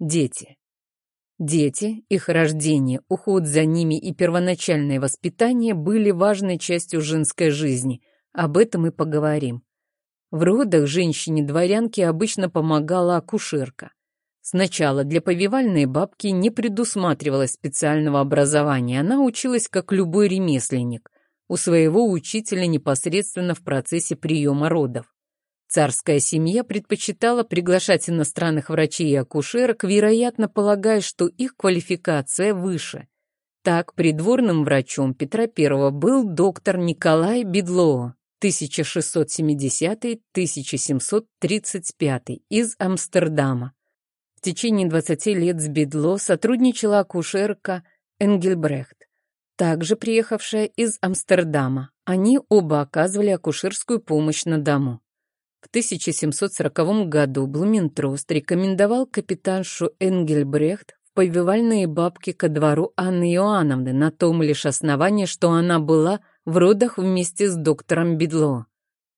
Дети. Дети, их рождение, уход за ними и первоначальное воспитание были важной частью женской жизни. Об этом и поговорим. В родах женщине-дворянке обычно помогала акушерка. Сначала для повивальной бабки не предусматривалось специального образования, она училась как любой ремесленник, у своего учителя непосредственно в процессе приема родов. Царская семья предпочитала приглашать иностранных врачей и акушерок, вероятно, полагая, что их квалификация выше. Так, придворным врачом Петра I был доктор Николай Бедлоо, 1670-1735 из Амстердама. В течение 20 лет с Бедло сотрудничала акушерка Энгельбрехт, также приехавшая из Амстердама. Они оба оказывали акушерскую помощь на дому. В 1740 году Блументрост рекомендовал капитаншу Энгельбрехт в повивальные бабки ко двору Анны Иоанновны на том лишь основании, что она была в родах вместе с доктором Бедло.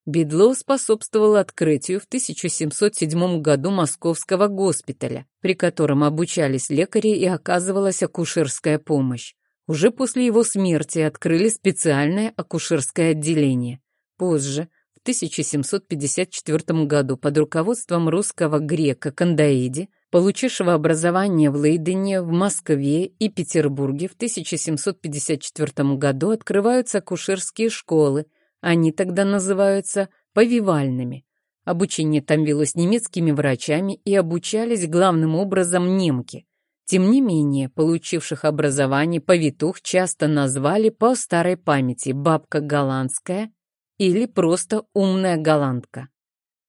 Бедло способствовал открытию в 1707 году московского госпиталя, при котором обучались лекари и оказывалась акушерская помощь. Уже после его смерти открыли специальное акушерское отделение. Позже – в 1754 году под руководством русского грека Кандаиди, получившего образование в Лейдене, в Москве и Петербурге, в 1754 году открываются акушерские школы, они тогда называются повивальными. Обучение там велось немецкими врачами и обучались главным образом немки. Тем не менее, получивших образование повитух часто назвали по старой памяти бабка голландская или просто умная голландка.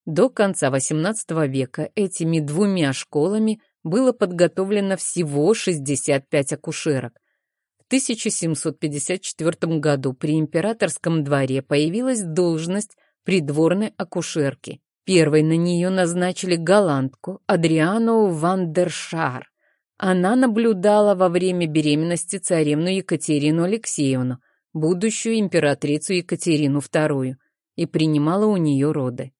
До конца XVIII века этими двумя школами было подготовлено всего 65 акушерок. В 1754 году при императорском дворе появилась должность придворной акушерки. Первой на нее назначили голландку Адриану Вандершар. Она наблюдала во время беременности царевну Екатерину Алексеевну – будущую императрицу Екатерину II, и принимала у нее роды.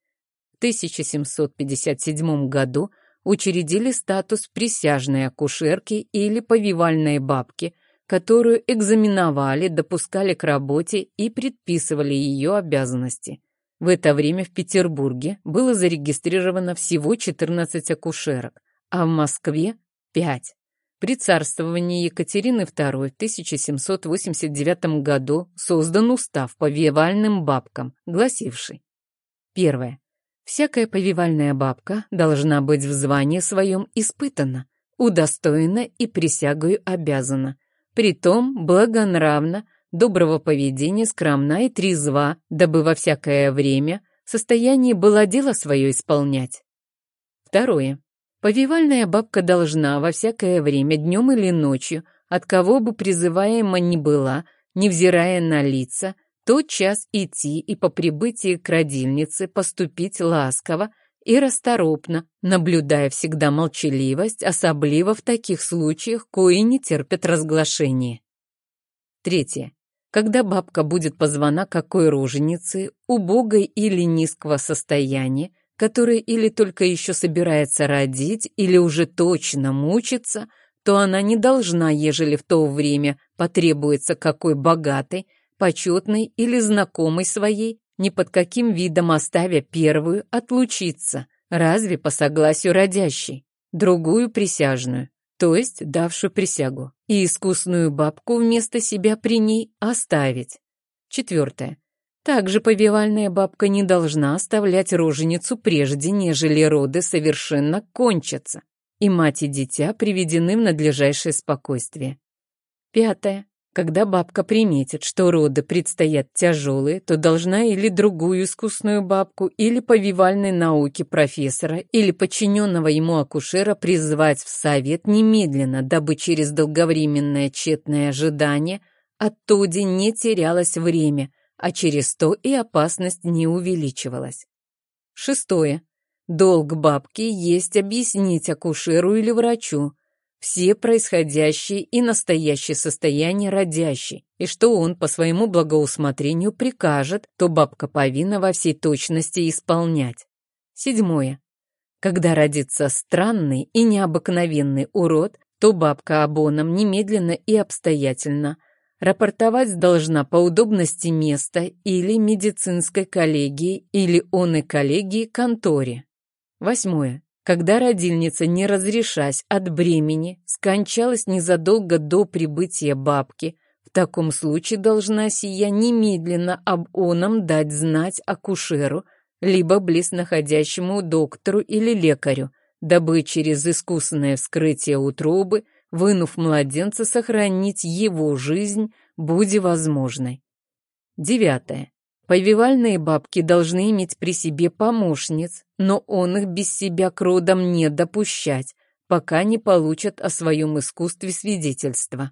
В 1757 году учредили статус присяжной акушерки или повивальной бабки, которую экзаменовали, допускали к работе и предписывали ее обязанности. В это время в Петербурге было зарегистрировано всего 14 акушерок, а в Москве – 5. При царствовании Екатерины II в 1789 году создан устав повивальным бабкам, гласивший Первое. Всякая повивальная бабка должна быть в звании своем испытана, удостоена и присягою обязана, притом благонравна, доброго поведения, скромна и трезва, дабы во всякое время состояние было дело свое исполнять. Второе. Повивальная бабка должна во всякое время, днем или ночью, от кого бы призываема ни была, невзирая на лица, тот час идти и по прибытии к родильнице поступить ласково и расторопно, наблюдая всегда молчаливость, особливо в таких случаях, кои не терпят разглашения. Третье. Когда бабка будет позвана какой роженице, убогой или низкого состояния, которая или только еще собирается родить, или уже точно мучится, то она не должна, ежели в то время потребуется какой богатой, почетной или знакомой своей, ни под каким видом оставя первую, отлучиться, разве по согласию родящей, другую присяжную, то есть давшую присягу, и искусную бабку вместо себя при ней оставить. Четвертое. Также повивальная бабка не должна оставлять роженицу прежде, нежели роды совершенно кончатся, и мать и дитя приведены в надлежащее спокойствие. Пятое. Когда бабка приметит, что роды предстоят тяжелые, то должна или другую искусную бабку, или повивальной науки профессора, или подчиненного ему акушера призвать в совет немедленно, дабы через долговременное тщетное ожидание оттуда не терялось время – а через то и опасность не увеличивалась. Шестое. Долг бабки есть объяснить акушеру или врачу все происходящие и настоящее состояние родящей, и что он по своему благоусмотрению прикажет, то бабка повинна во всей точности исполнять. Седьмое. Когда родится странный и необыкновенный урод, то бабка Абоном немедленно и обстоятельно рапортовать должна по удобности места или медицинской коллегии или он и коллегии конторе. Восьмое. Когда родильница, не разрешась от бремени, скончалась незадолго до прибытия бабки, в таком случае должна сия немедленно об оном дать знать акушеру, либо близ находящему доктору или лекарю, дабы через искусное вскрытие утробы, вынув младенца, сохранить его жизнь, будь возможной. Девятое. Повивальные бабки должны иметь при себе помощниц, но он их без себя к родам не допущать, пока не получат о своем искусстве свидетельства.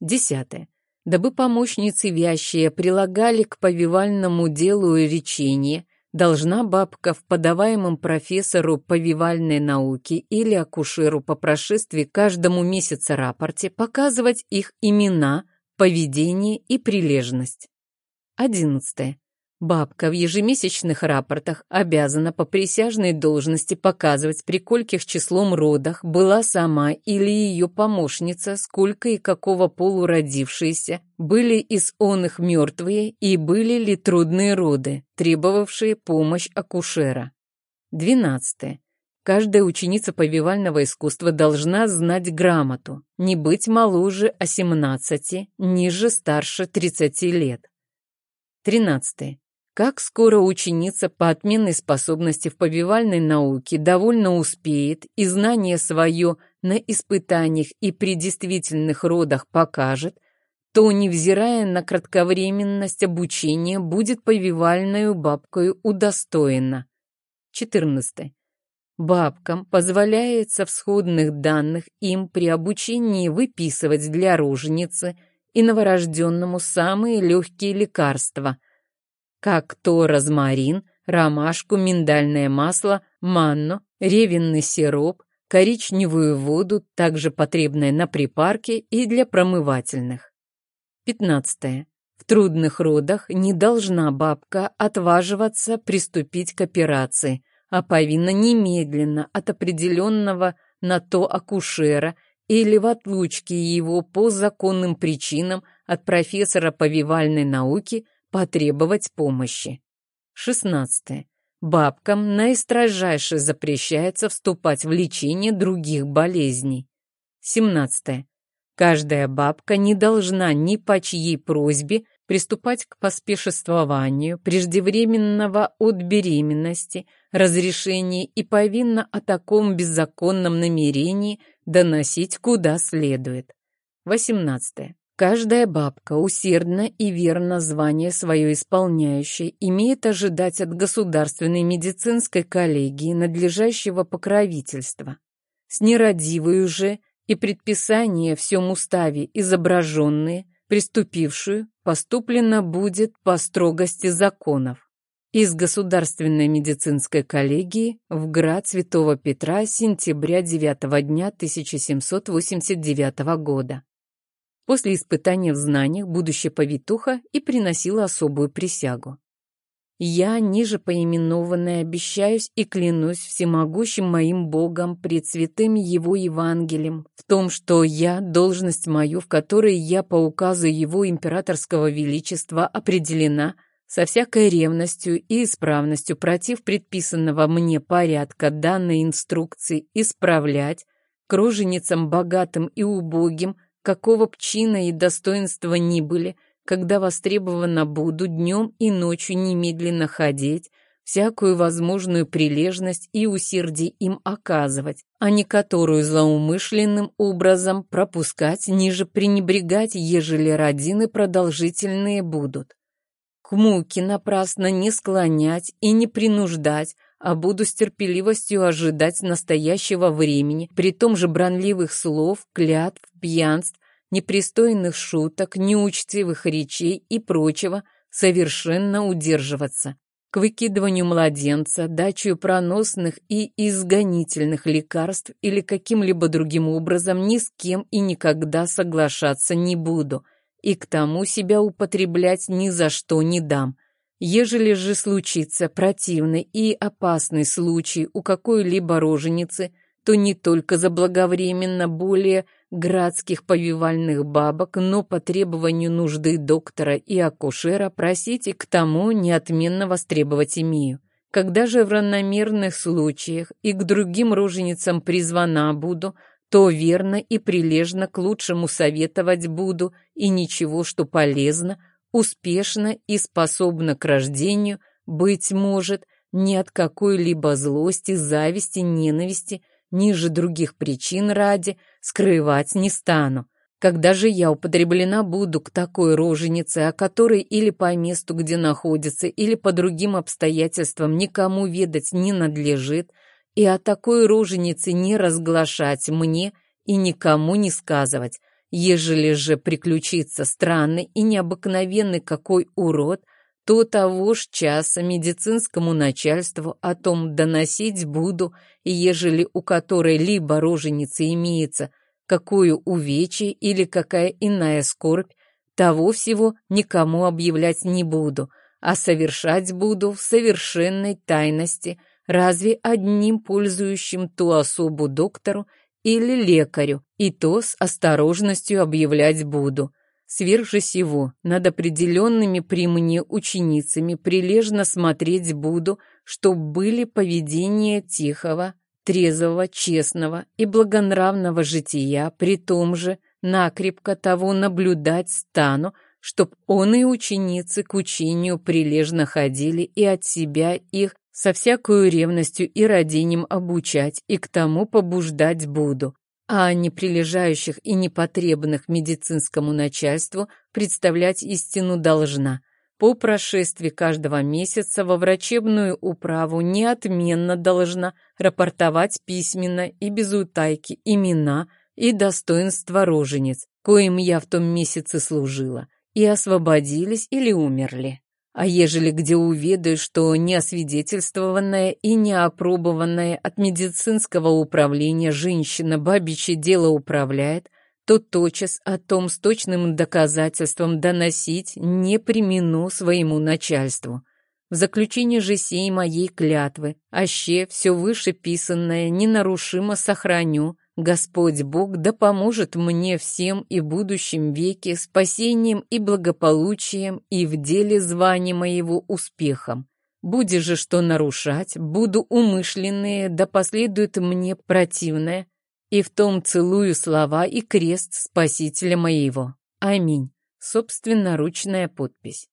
Десятое дабы помощницы вящие прилагали к повивальному делу речение, должна бабка в подаваемом профессору повивальной науки или акушеру по прошествии каждому месяца рапорте показывать их имена, поведение и прилежность. Одиннадцатое. Бабка в ежемесячных рапортах обязана по присяжной должности показывать, при кольких числом родах была сама или ее помощница, сколько и какого полу родившиеся, были из он их мертвые и были ли трудные роды, требовавшие помощь акушера. Двенадцатое. Каждая ученица повивального искусства должна знать грамоту, не быть моложе 18, ниже старше 30 лет. Тринадцатое. Как скоро ученица по отменной способности в повивальной науке довольно успеет и знание свое на испытаниях и при действительных родах покажет, то, невзирая на кратковременность обучения, будет повивальную бабкою удостоена. 14. Бабкам позволяется в сходных данных им при обучении выписывать для роженицы и новорожденному самые легкие лекарства – как то розмарин, ромашку, миндальное масло, манну, ревенный сироп, коричневую воду, также потребное на припарке и для промывательных. 15. В трудных родах не должна бабка отваживаться приступить к операции, а повинна немедленно от определенного на то акушера или в отлучке его по законным причинам от профессора повивальной науки потребовать помощи. 16. Бабкам наистрожайше запрещается вступать в лечение других болезней. 17. Каждая бабка не должна ни по чьей просьбе приступать к поспешествованию преждевременного от беременности, разрешения и повинна о таком беззаконном намерении доносить куда следует. 18. Каждая бабка, усердно и верно звание свое исполняющая, имеет ожидать от государственной медицинской коллегии надлежащего покровительства. С нерадивой же и предписание всем уставе изображенные, приступившую, поступлено будет по строгости законов. Из Государственной медицинской коллегии в град Святого Петра сентября 9 дня 1789 года. После испытания в знаниях будущая повитуха и приносила особую присягу. Я, ниже поименованная, обещаюсь и клянусь всемогущим моим Богом пред святым Его Евангелием в том, что я, должность мою, в которой я по указу Его императорского величества определена, со всякой ревностью и исправностью против предписанного мне порядка данной инструкции исправлять, круженицам богатым и убогим – какого б чина и достоинства ни были, когда востребовано буду днем и ночью немедленно ходить, всякую возможную прилежность и усердие им оказывать, а не которую злоумышленным образом пропускать, ниже пренебрегать, ежели родины продолжительные будут. К муке напрасно не склонять и не принуждать, а буду с терпеливостью ожидать настоящего времени, при том же бранливых слов, клятв, пьянств, непристойных шуток, неучтивых речей и прочего совершенно удерживаться. К выкидыванию младенца, дачу проносных и изгонительных лекарств или каким-либо другим образом ни с кем и никогда соглашаться не буду, и к тому себя употреблять ни за что не дам. Ежели же случится противный и опасный случай у какой-либо роженицы, то не только заблаговременно более градских повивальных бабок, но по требованию нужды доктора и акушера просите к тому неотменно востребовать имею. Когда же в равномерных случаях и к другим роженицам призвана буду, то верно и прилежно к лучшему советовать буду, и ничего, что полезно, успешно и способно к рождению, быть может, ни от какой-либо злости, зависти, ненависти, ниже других причин ради, скрывать не стану. Когда же я употреблена буду к такой роженице, о которой или по месту, где находится, или по другим обстоятельствам никому ведать не надлежит, и о такой роженице не разглашать мне и никому не сказывать, ежели же приключится странный и необыкновенный какой урод, то того ж часа медицинскому начальству о том доносить буду, ежели у которой либо роженицы имеется какую увечье или какая иная скорбь, того всего никому объявлять не буду, а совершать буду в совершенной тайности, разве одним пользующим ту особу доктору или лекарю, и то с осторожностью объявлять буду. Сверх же сего, над определенными при мне ученицами прилежно смотреть буду, чтоб были поведения тихого, трезвого, честного и благонравного жития, при том же накрепко того наблюдать стану, чтоб он и ученицы к учению прилежно ходили и от себя их со всякою ревностью и родением обучать и к тому побуждать буду, а не прилежающих и непотребных медицинскому начальству представлять истину должна. По прошествии каждого месяца во врачебную управу неотменно должна рапортовать письменно и без утайки имена и достоинства рожениц, коим я в том месяце служила, и освободились или умерли. А ежели где уведаю, что неосвидетельствованная и неопробованная от медицинского управления женщина бабичье дело управляет, то тотчас о том с точным доказательством доносить не примену своему начальству. В заключение же сей моей клятвы, аще все вышеписанное ненарушимо сохраню, Господь Бог да поможет мне всем и будущем веке спасением и благополучием и в деле звания моего успехом. Буде же что нарушать, буду умышленные, да последует мне противное, и в том целую слова и крест Спасителя моего. Аминь. Собственноручная подпись.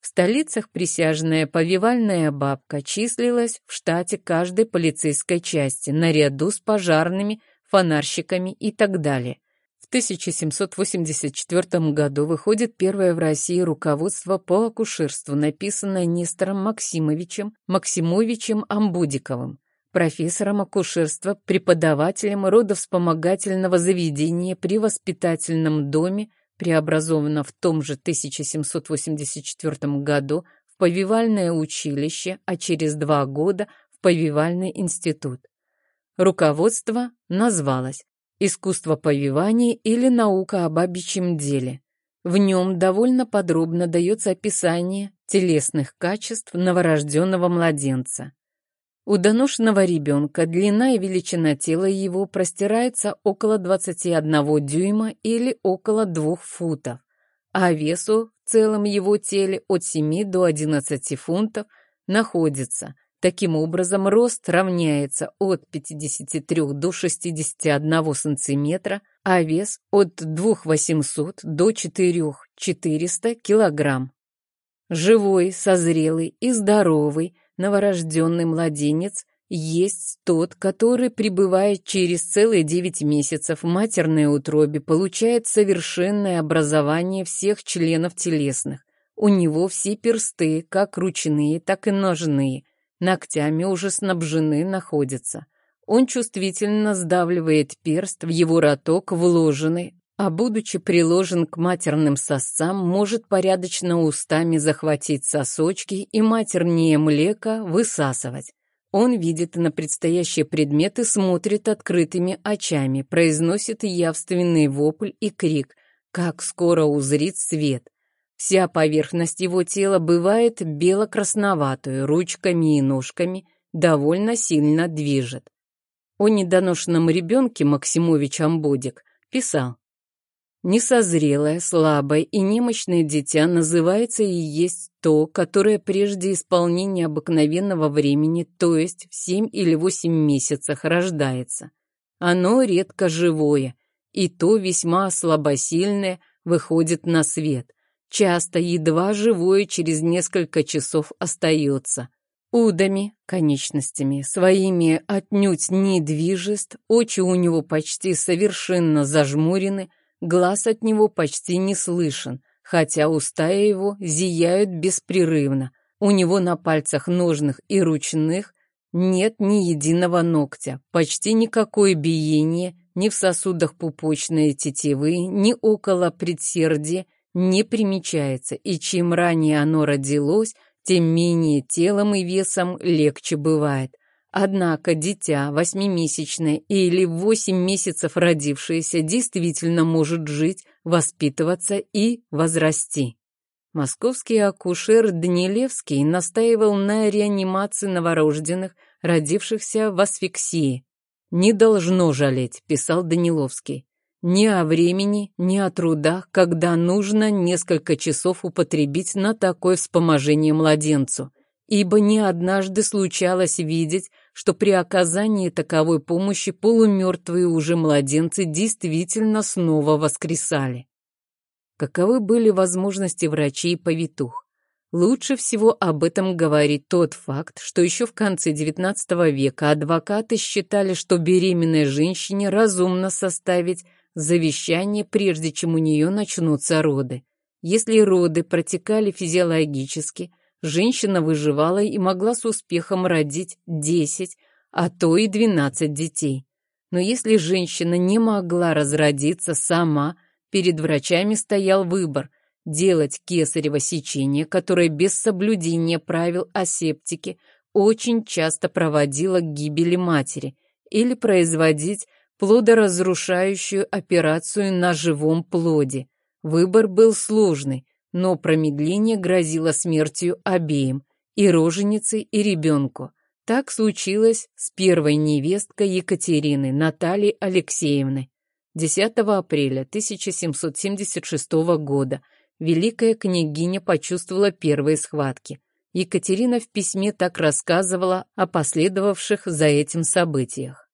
В столицах присяжная повивальная бабка числилась в штате каждой полицейской части наряду с пожарными, фонарщиками и так далее. В 1784 году выходит первое в России руководство по акушерству, написанное Нестором Максимовичем Максимовичем Амбудиковым, профессором акушерства, преподавателем родовспомогательного заведения при воспитательном доме, преобразовано в том же 1784 году в повивальное училище, а через два года в повивальный институт. Руководство назвалось «Искусство повивания или наука о бабичьем деле». В нем довольно подробно дается описание телесных качеств новорожденного младенца. У доношенного ребенка длина и величина тела его простирается около 21 дюйма или около 2 футов, а весу в целом его теле от 7 до 11 фунтов находится – Таким образом, рост равняется от 53 до 61 сантиметра, а вес от 2800 до 4400 килограмм. Живой, созрелый и здоровый новорожденный младенец есть тот, который, пребывая через целые 9 месяцев в матерной утробе, получает совершенное образование всех членов телесных. У него все персты, как ручные, так и ножные, ногтями уже снабжены находятся. Он чувствительно сдавливает перст в его роток, вложенный, а будучи приложен к матерным сосцам, может порядочно устами захватить сосочки и матернее млека высасывать. Он видит на предстоящие предметы, смотрит открытыми очами, произносит явственный вопль и крик, как скоро узрит свет. Вся поверхность его тела бывает бело-красноватой, ручками и ножками, довольно сильно движет. О недоношенном ребенке Максимович Амбодик писал. Несозрелое, слабое и немощное дитя называется и есть то, которое прежде исполнения обыкновенного времени, то есть в 7 или 8 месяцах рождается. Оно редко живое, и то весьма слабосильное выходит на свет. Часто едва живое через несколько часов остается. Удами, конечностями, своими отнюдь не движест, очи у него почти совершенно зажмурены, глаз от него почти не слышен, хотя уста его зияют беспрерывно. У него на пальцах ножных и ручных нет ни единого ногтя, почти никакое биение ни в сосудах пупочной тетивы, ни около предсердия не примечается, и чем ранее оно родилось, тем менее телом и весом легче бывает. Однако дитя, восьмимесячное или восемь месяцев родившееся, действительно может жить, воспитываться и возрасти. Московский акушер Данилевский настаивал на реанимации новорожденных, родившихся в асфиксии. «Не должно жалеть», — писал Даниловский. Ни о времени, ни о трудах, когда нужно несколько часов употребить на такое вспоможение младенцу, ибо не однажды случалось видеть, что при оказании таковой помощи полумертвые уже младенцы действительно снова воскресали. Каковы были возможности врачей и повитух? Лучше всего об этом говорит тот факт, что еще в конце XIX века адвокаты считали, что беременной женщине разумно составить завещание, прежде чем у нее начнутся роды. Если роды протекали физиологически, женщина выживала и могла с успехом родить 10, а то и 12 детей. Но если женщина не могла разродиться сама, перед врачами стоял выбор – делать кесарево сечение, которое без соблюдения правил асептики очень часто проводило к гибели матери, или производить плодоразрушающую операцию на живом плоде. Выбор был сложный, но промедление грозило смертью обеим, и роженице, и ребенку. Так случилось с первой невесткой Екатерины, Натальей Алексеевной. 10 апреля 1776 года великая княгиня почувствовала первые схватки. Екатерина в письме так рассказывала о последовавших за этим событиях.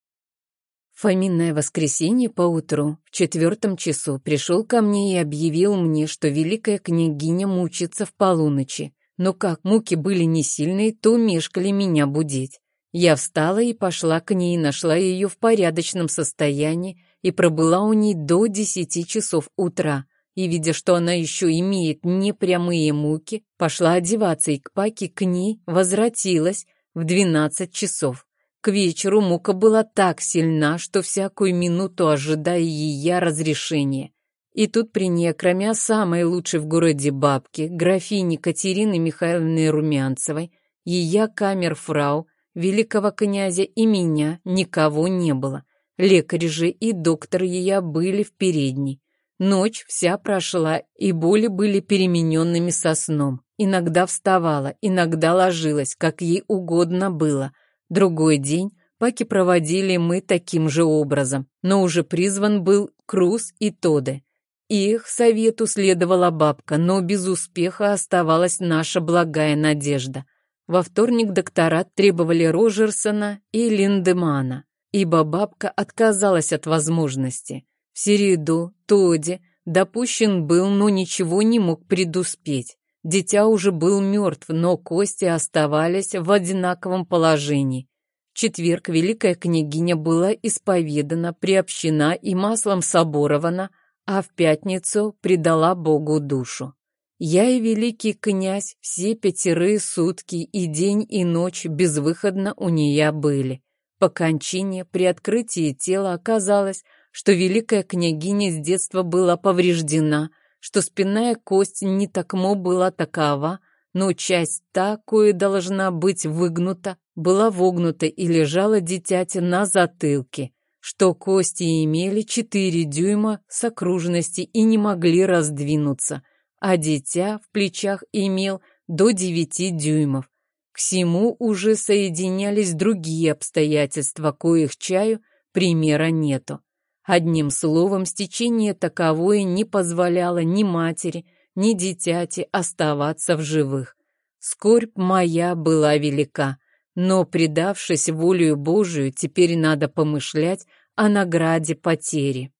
Фоминное воскресенье поутру, в четвертом часу, пришел ко мне и объявил мне, что великая княгиня мучится в полуночи. Но как муки были не сильные, то мешкали меня будить. Я встала и пошла к ней, нашла ее в порядочном состоянии и пробыла у ней до десяти часов утра. И, видя, что она еще имеет непрямые муки, пошла одеваться и к Паке к ней возвратилась в двенадцать часов. К вечеру мука была так сильна, что всякую минуту ожидая ее разрешения. И тут при ней, кроме самой лучшей в городе бабки, графини Катерины Михайловны Румянцевой, ее камерфрау, великого князя и меня никого не было. Лекарь же и доктор ее были в передней. Ночь вся прошла, и боли были перемененными со сном. Иногда вставала, иногда ложилась, как ей угодно было — Другой день паки проводили мы таким же образом, но уже призван был Круз и Тоде. Их совету следовала бабка, но без успеха оставалась наша благая надежда. Во вторник доктора требовали Рожерсона и Линдемана, ибо бабка отказалась от возможности. В середу Тоде допущен был, но ничего не мог предуспеть. Дитя уже был мертв, но кости оставались в одинаковом положении. В четверг великая княгиня была исповедана, приобщена и маслом соборована, а в пятницу предала Богу душу. Я и великий князь все пятерые сутки и день и ночь безвыходно у нее были. По кончине при открытии тела оказалось, что великая княгиня с детства была повреждена – что спинная кость не такмо была такова, но часть та, кое должна быть выгнута, была вогнута и лежала дитяти на затылке, что кости имели четыре дюйма с окружности и не могли раздвинуться, а дитя в плечах имел до девяти дюймов. К всему уже соединялись другие обстоятельства, коих чаю примера нету. Одним словом, стечение таковое не позволяло ни матери, ни дитяти оставаться в живых. Скорбь моя была велика, но, предавшись волею Божию, теперь надо помышлять о награде потери.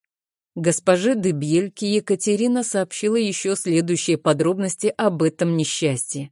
Госпоже Дебельке Екатерина сообщила еще следующие подробности об этом несчастье.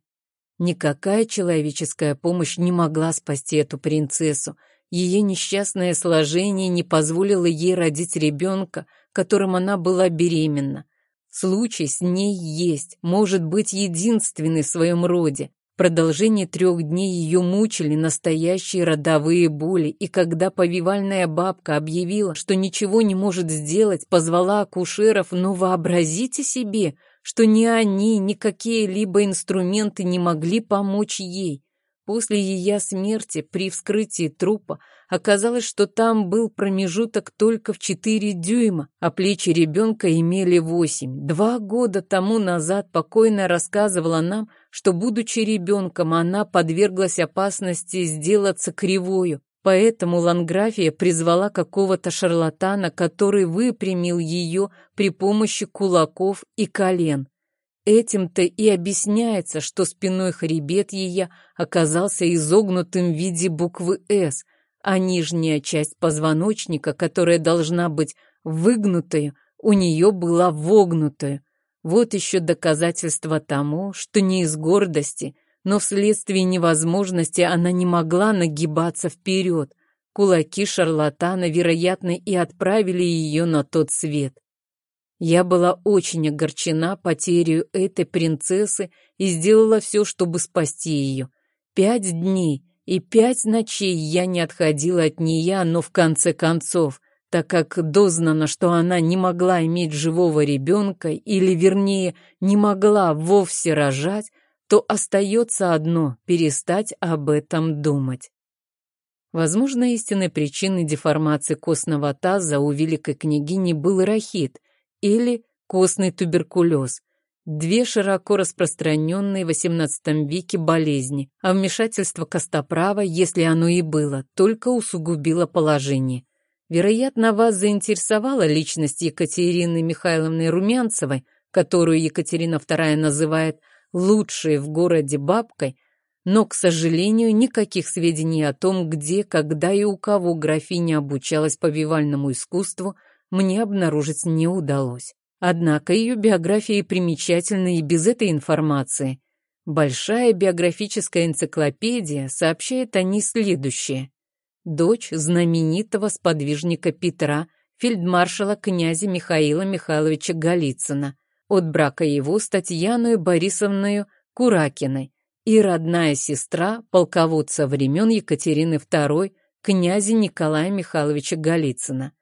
Никакая человеческая помощь не могла спасти эту принцессу. Ее несчастное сложение не позволило ей родить ребенка, которым она была беременна. Случай с ней есть, может быть, единственный в своем роде. В продолжении трех дней ее мучили настоящие родовые боли, и когда повивальная бабка объявила, что ничего не может сделать, позвала акушеров, но вообразите себе, что ни они, ни какие-либо инструменты не могли помочь ей. После ее смерти при вскрытии трупа оказалось, что там был промежуток только в 4 дюйма, а плечи ребенка имели 8. Два года тому назад покойная рассказывала нам, что, будучи ребенком, она подверглась опасности сделаться кривою. Поэтому Ланграфия призвала какого-то шарлатана, который выпрямил ее при помощи кулаков и колен. Этим-то и объясняется, что спиной хребет ее оказался изогнутым в виде буквы «С», а нижняя часть позвоночника, которая должна быть выгнутой, у нее была вогнутая. Вот еще доказательство тому, что не из гордости, но вследствие невозможности она не могла нагибаться вперед. Кулаки шарлатана, вероятно, и отправили ее на тот свет. Я была очень огорчена потерей этой принцессы и сделала все, чтобы спасти ее. Пять дней и пять ночей я не отходила от нее, но в конце концов, так как дознано, что она не могла иметь живого ребенка, или, вернее, не могла вовсе рожать, то остается одно — перестать об этом думать. Возможно, истинной причиной деформации костного таза у великой княгини был рахит — или костный туберкулез. Две широко распространенные в XVIII веке болезни, а вмешательство костоправа, если оно и было, только усугубило положение. Вероятно, вас заинтересовала личность Екатерины Михайловны Румянцевой, которую Екатерина II называет «лучшей в городе бабкой», но, к сожалению, никаких сведений о том, где, когда и у кого графиня обучалась повивальному искусству – мне обнаружить не удалось. Однако ее биография примечательна и без этой информации. Большая биографическая энциклопедия сообщает о ней следующее. Дочь знаменитого сподвижника Петра, фельдмаршала князя Михаила Михайловича Голицына, от брака его с Татьяной Борисовной Куракиной и родная сестра полководца времен Екатерины II, князя Николая Михайловича Голицына.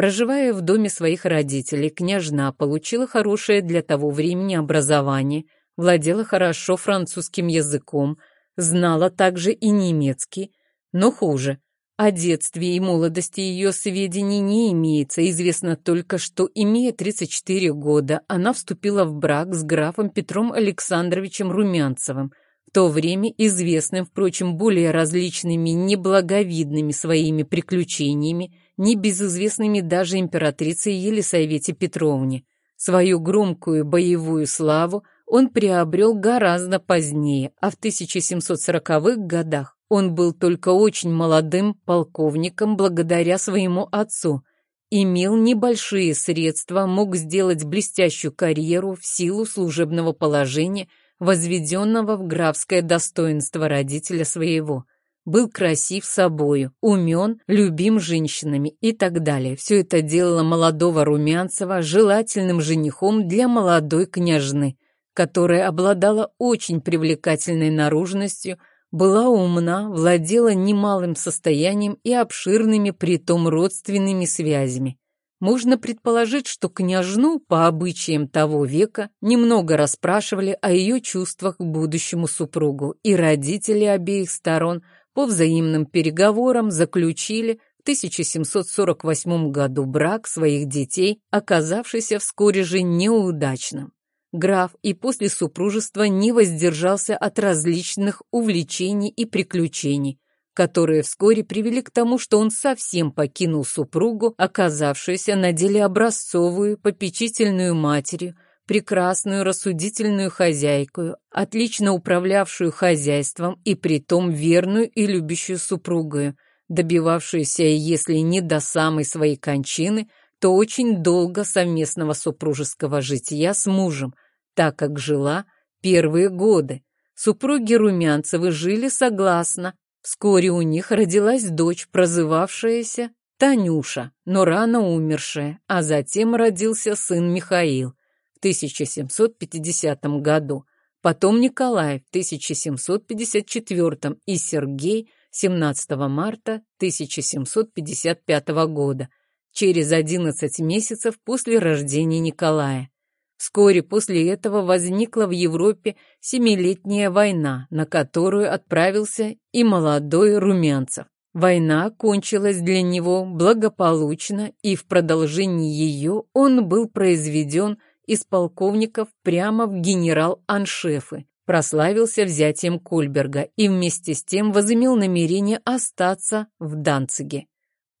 Проживая в доме своих родителей, княжна получила хорошее для того времени образование, владела хорошо французским языком, знала также и немецкий, но хуже. О детстве и молодости ее сведений не имеется, известно только, что, имея 34 года, она вступила в брак с графом Петром Александровичем Румянцевым, в то время известным, впрочем, более различными неблаговидными своими приключениями небезызвестными даже императрице Елисавете Петровне. Свою громкую боевую славу он приобрел гораздо позднее, а в 1740-х годах он был только очень молодым полковником благодаря своему отцу, имел небольшие средства, мог сделать блестящую карьеру в силу служебного положения, возведенного в графское достоинство родителя своего – был красив собою, умен, любим женщинами и так далее. Все это делало молодого Румянцева желательным женихом для молодой княжны, которая обладала очень привлекательной наружностью, была умна, владела немалым состоянием и обширными притом родственными связями. Можно предположить, что княжну, по обычаям того века, немного расспрашивали о ее чувствах к будущему супругу, и родители обеих сторон – по взаимным переговорам заключили в 1748 году брак своих детей, оказавшийся вскоре же неудачным. граф и после супружества не воздержался от различных увлечений и приключений, которые вскоре привели к тому, что он совсем покинул супругу, оказавшуюся на деле образцовую, попечительную матерью, прекрасную рассудительную хозяйку, отлично управлявшую хозяйством и притом верную и любящую супругою, добивавшуюся, если не до самой своей кончины, то очень долго совместного супружеского жития с мужем, так как жила первые годы. Супруги Румянцевы жили согласно. Вскоре у них родилась дочь, прозывавшаяся Танюша, но рано умершая, а затем родился сын Михаил 1750 году, потом Николай в 1754 и Сергей 17 марта 1755 года – через 11 месяцев после рождения Николая. Вскоре после этого возникла в Европе семилетняя война, на которую отправился и молодой Румянцев. Война кончилась для него благополучно, и в продолжении ее он был произведен из полковников прямо в генерал-аншефы, прославился взятием Кольберга и вместе с тем возымел намерение остаться в Данциге.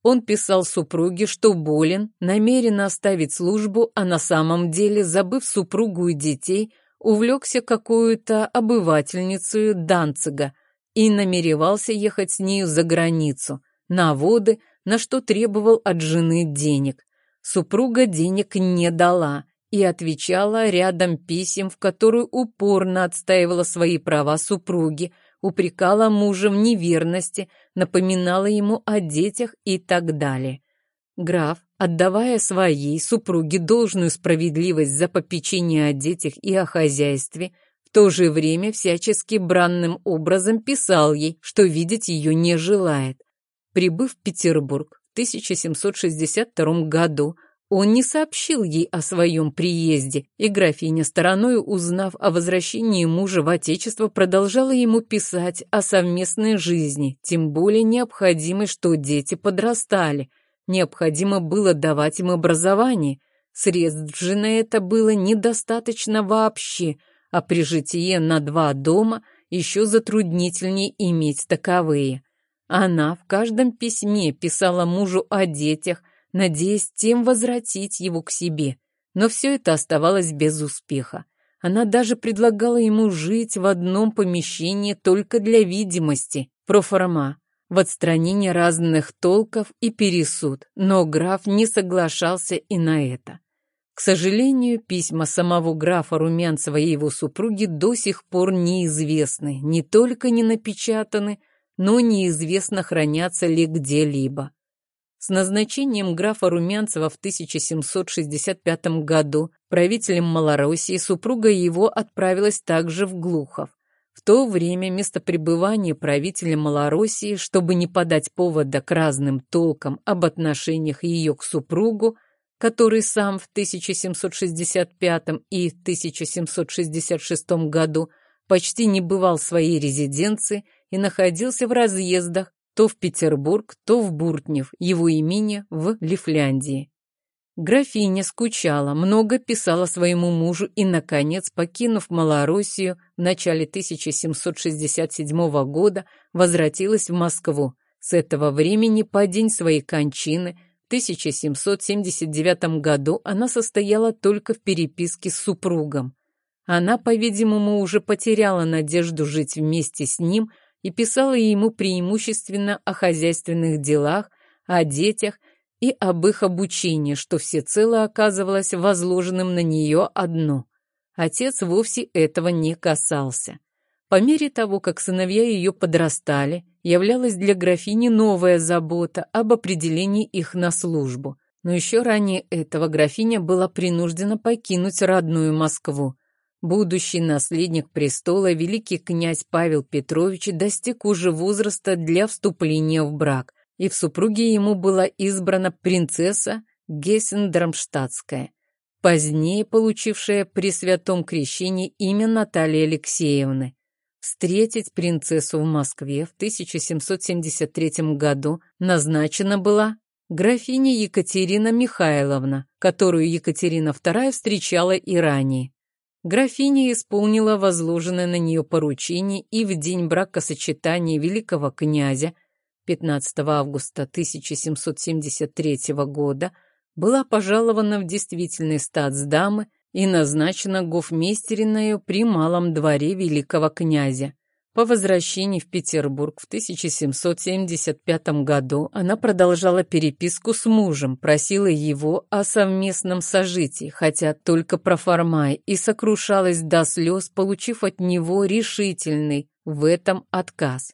Он писал супруге, что болен, намерен оставить службу, а на самом деле, забыв супругу и детей, увлекся какую-то обывательницей Данцига и намеревался ехать с нею за границу, на воды, на что требовал от жены денег. Супруга денег не дала и отвечала рядом писем, в которую упорно отстаивала свои права супруги, упрекала мужа в неверности, напоминала ему о детях и так далее. Граф, отдавая своей супруге должную справедливость за попечение о детях и о хозяйстве, в то же время всячески бранным образом писал ей, что видеть ее не желает. Прибыв в Петербург в 1762 году, он не сообщил ей о своем приезде, и графиня стороной, узнав о возвращении мужа в отечество, продолжала ему писать о совместной жизни, тем более необходимой, что дети подрастали. Необходимо было давать им образование. Средств же на это было недостаточно вообще, а при житие на два дома еще затруднительнее иметь таковые. Она в каждом письме писала мужу о детях, надеясь тем возвратить его к себе. Но все это оставалось без успеха. Она даже предлагала ему жить в одном помещении только для видимости, проформа, в отстранении разных толков и пересуд, но граф не соглашался и на это. К сожалению, письма самого графа Румянцева и его супруги до сих пор неизвестны, не только не напечатаны, но неизвестно, хранятся ли где-либо. С назначением графа Румянцева в 1765 году правителем Малороссии супруга его отправилась также в Глухов. В то время место пребывания правителя Малороссии, чтобы не подать повода к разным толкам об отношениях ее к супругу, который сам в 1765 и 1766 году почти не бывал в своей резиденции и находился в разъездах, то в Петербург, то в Буртнев, его имени в Лифляндии. Графиня скучала, много писала своему мужу и, наконец, покинув Малороссию в начале 1767 года, возвратилась в Москву. С этого времени по день своей кончины в 1779 году она состояла только в переписке с супругом. Она, по-видимому, уже потеряла надежду жить вместе с ним – и писала ему преимущественно о хозяйственных делах, о детях и об их обучении, что всецело оказывалось возложенным на нее одно. Отец вовсе этого не касался. По мере того, как сыновья ее подрастали, являлась для графини новая забота об определении их на службу. Но еще ранее этого графиня была принуждена покинуть родную Москву. Будущий наследник престола, великий князь Павел Петрович, достиг уже возраста для вступления в брак, и в супруге ему была избрана принцесса Гессен-Драмштадтская, позднее получившая при святом крещении имя Натальи Алексеевны. Встретить принцессу в Москве в 1773 году назначена была графиня Екатерина Михайловна, которую Екатерина II встречала и ранее. Графиня исполнила возложенное на нее поручение и в день бракосочетания великого князя 15 августа 1773 года была пожалована в действительный статсдамы и назначена гофмейстериною при малом дворе великого князя. По возвращении в Петербург в 1775 году она продолжала переписку с мужем, просила его о совместном сожитии, хотя только про формай, и сокрушалась до слез, получив от него решительный в этом отказ.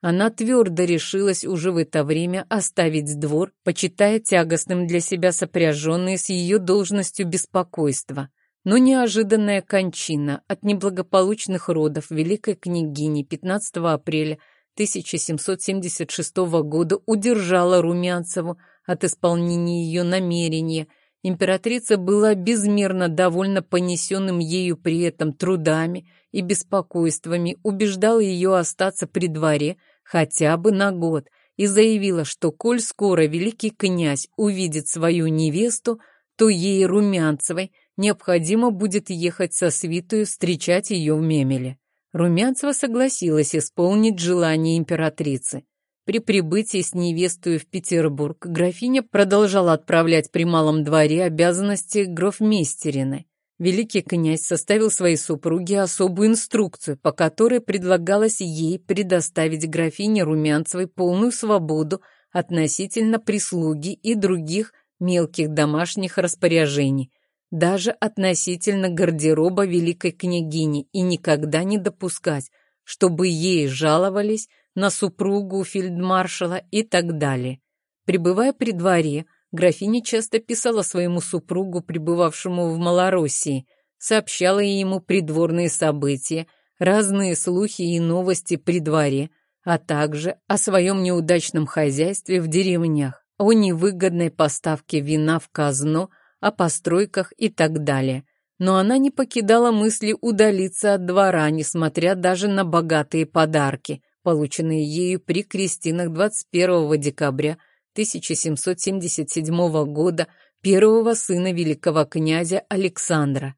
Она твердо решилась уже в это время оставить двор, почитая тягостным для себя сопряженные с ее должностью беспокойства. Но неожиданная кончина от неблагополучных родов великой княгини 15 апреля 1776 года удержала Румянцеву от исполнения ее намерения. Императрица была безмерно довольна понесенным ею при этом трудами и беспокойствами, убеждала ее остаться при дворе хотя бы на год и заявила, что коль скоро великий князь увидит свою невесту, то ей, Румянцевой, необходимо будет ехать со свитою встречать ее в Мемеле. Румянцева согласилась исполнить желание императрицы. При прибытии с невестой в Петербург графиня продолжала отправлять при малом дворе обязанности грофмейстерины. Великий князь составил своей супруге особую инструкцию, по которой предлагалось ей предоставить графине Румянцевой полную свободу относительно прислуги и других мелких домашних распоряжений, даже относительно гардероба великой княгини и никогда не допускать, чтобы ей жаловались на супругу фельдмаршала и так далее. Пребывая при дворе, графиня часто писала своему супругу, пребывавшему в Малороссии, сообщала ему придворные события, разные слухи и новости при дворе, а также о своем неудачном хозяйстве в деревнях, о невыгодной поставке вина в казну, о постройках и так далее. Но она не покидала мысли удалиться от двора, несмотря даже на богатые подарки, полученные ею при крестинах 21 декабря 1777 года первого сына великого князя Александра.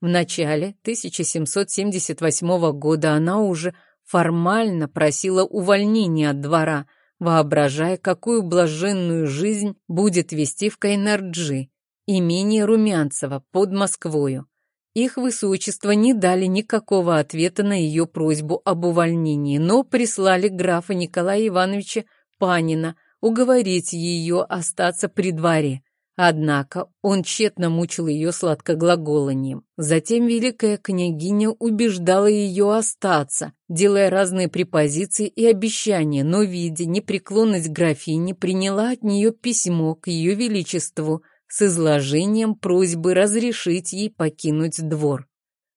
В начале 1778 года она уже формально просила увольнения от двора, воображая, какую блаженную жизнь будет вести в Кайнарджи, имение Румянцева под Москвою. Их высочество не дали никакого ответа на ее просьбу об увольнении, но прислали графа Николая Ивановича Панина уговорить ее остаться при дворе. Однако он тщетно мучил ее сладкоглаголанием. Затем великая княгиня убеждала ее остаться, делая разные препозиции и обещания, но, видя непреклонность графини, приняла от нее письмо к ее величеству – с изложением просьбы разрешить ей покинуть двор.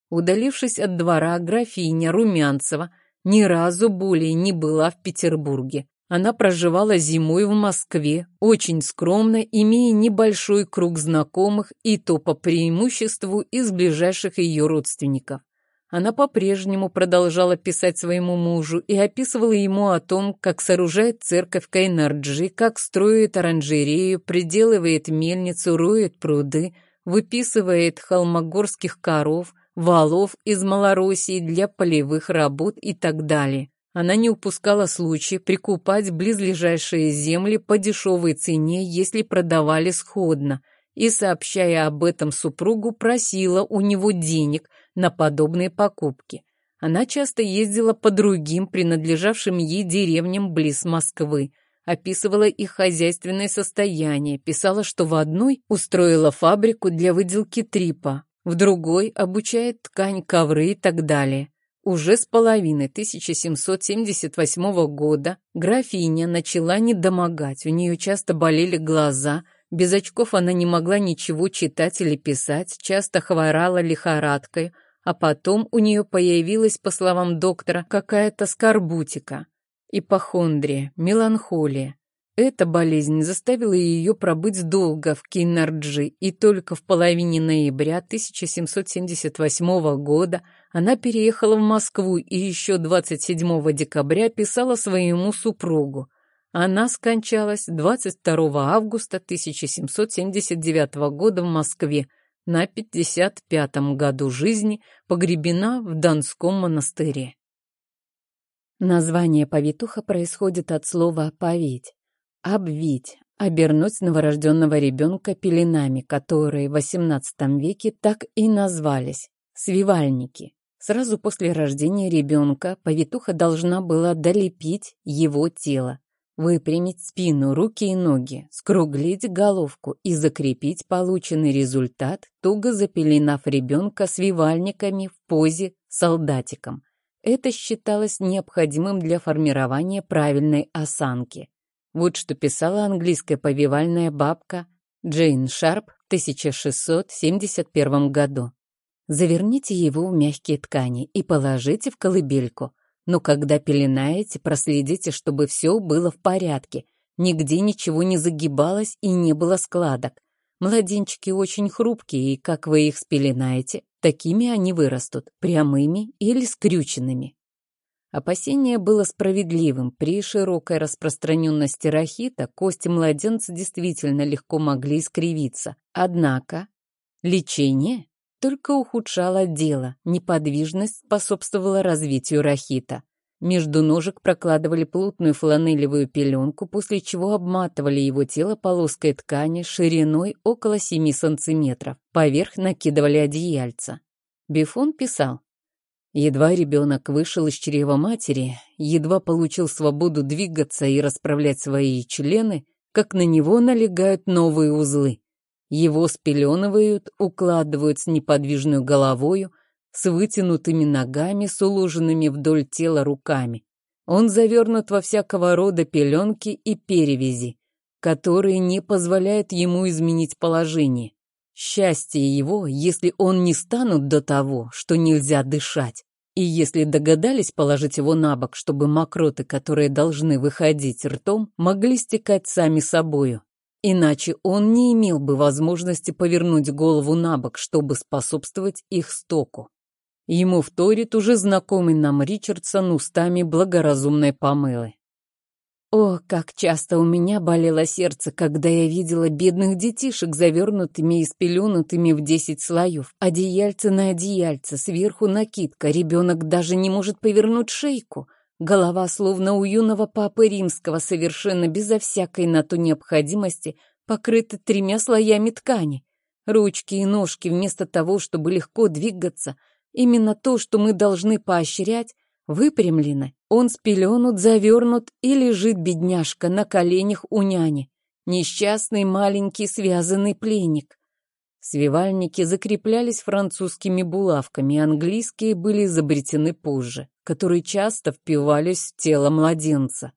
Удалившись от двора, графиня Румянцева ни разу более не была в Петербурге. Она проживала зимой в Москве, очень скромно, имея небольшой круг знакомых и то по преимуществу из ближайших ее родственников. Она по-прежнему продолжала писать своему мужу и описывала ему о том, как сооружает церковь Кайнарджи, как строит оранжерею, приделывает мельницу, роет пруды, выписывает холмогорских коров, валов из Малороссии для полевых работ и так далее. Она не упускала случая прикупать близлежащие земли по дешевой цене, если продавали сходно, и, сообщая об этом супругу, просила у него денег – на подобные покупки. Она часто ездила по другим, принадлежавшим ей деревням близ Москвы, описывала их хозяйственное состояние, писала, что в одной устроила фабрику для выделки трипа, в другой обучает ткань, ковры и так далее. Уже с половины 1778 года графиня начала недомогать, у нее часто болели глаза, без очков она не могла ничего читать или писать, часто хворала лихорадкой, а потом у нее появилась, по словам доктора, какая-то скорбутика, ипохондрия, меланхолия. Эта болезнь заставила ее пробыть долго в Киннарджи, и только в половине ноября 1778 года она переехала в Москву и еще 27 декабря писала своему супругу. Она скончалась 22 августа 1779 года в Москве на 55-м году жизни погребена в Донском монастыре. Название повитуха происходит от слова «повить», «обвить», обернуть новорожденного ребенка пеленами, которые в XVIII веке так и назвались – свивальники. Сразу после рождения ребенка повитуха должна была долепить его тело, выпрямить спину, руки и ноги, скруглить головку и закрепить полученный результат, туго запеленав ребенка свивальниками в позе солдатиком. Это считалось необходимым для формирования правильной осанки. Вот что писала английская повивальная бабка Джейн Шарп в 1671 году. Заверните его в мягкие ткани и положите в колыбельку. Но когда пеленаете, проследите, чтобы все было в порядке. Нигде ничего не загибалось и не было складок. Младенчики очень хрупкие, и как вы их спеленаете, такими они вырастут, прямыми или скрюченными. Опасение было справедливым. При широкой распространенности рахита кости младенца действительно легко могли искривиться. Однако лечение только ухудшало дело, неподвижность способствовала развитию рахита. Между ножек прокладывали плотную фланелевую пеленку, после чего обматывали его тело полоской ткани шириной около 7 сантиметров. Поверх накидывали одеяльца. Бифон писал, Едва ребенок вышел из чрева матери, едва получил свободу двигаться и расправлять свои члены, как на него налегают новые узлы. Его спеленывают, укладывают с неподвижной головою, с вытянутыми ногами, с уложенными вдоль тела руками. Он завернут во всякого рода пеленки и перевязи, которые не позволяют ему изменить положение. Счастье его, если он не станут до того, что нельзя дышать. И если догадались положить его на бок, чтобы мокроты, которые должны выходить ртом, могли стекать сами собою. Иначе он не имел бы возможности повернуть голову на бок, чтобы способствовать их стоку. Ему вторит уже знакомый нам Ричардсон устами благоразумной помылы. О, как часто у меня болело сердце, когда я видела бедных детишек, завернутыми и спеленутыми в десять слоев. Одеяльце на одеяльце, сверху накидка, ребенок даже не может повернуть шейку. Голова, словно у юного папы римского, совершенно безо всякой на то необходимости, покрыта тремя слоями ткани. Ручки и ножки, вместо того, чтобы легко двигаться, именно то, что мы должны поощрять, выпрямлены. Он спеленут, завернут и лежит бедняжка на коленях у няни. Несчастный маленький связанный пленник. Свивальники закреплялись французскими булавками, английские были изобретены позже, которые часто впивались в тело младенца.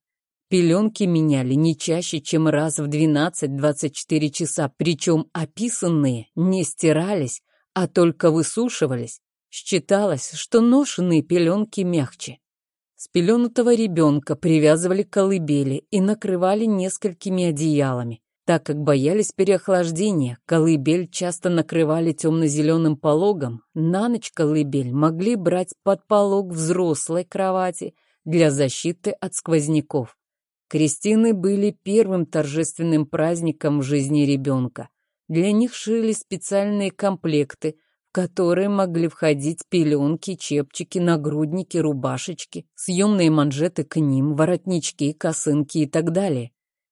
Пеленки меняли не чаще, чем раз в 12-24 часа, причем описанные не стирались, а только высушивались. Считалось, что ношенные пеленки мягче. Спеленутого ребенка привязывали колыбели и накрывали несколькими одеялами. Так как боялись переохлаждения, колыбель часто накрывали темно-зеленым пологом. На ночь колыбель могли брать под полог взрослой кровати для защиты от сквозняков. Крестины были первым торжественным праздником в жизни ребенка. Для них шили специальные комплекты – которые могли входить пеленки, чепчики, нагрудники, рубашечки, съемные манжеты к ним, воротнички, косынки и так далее.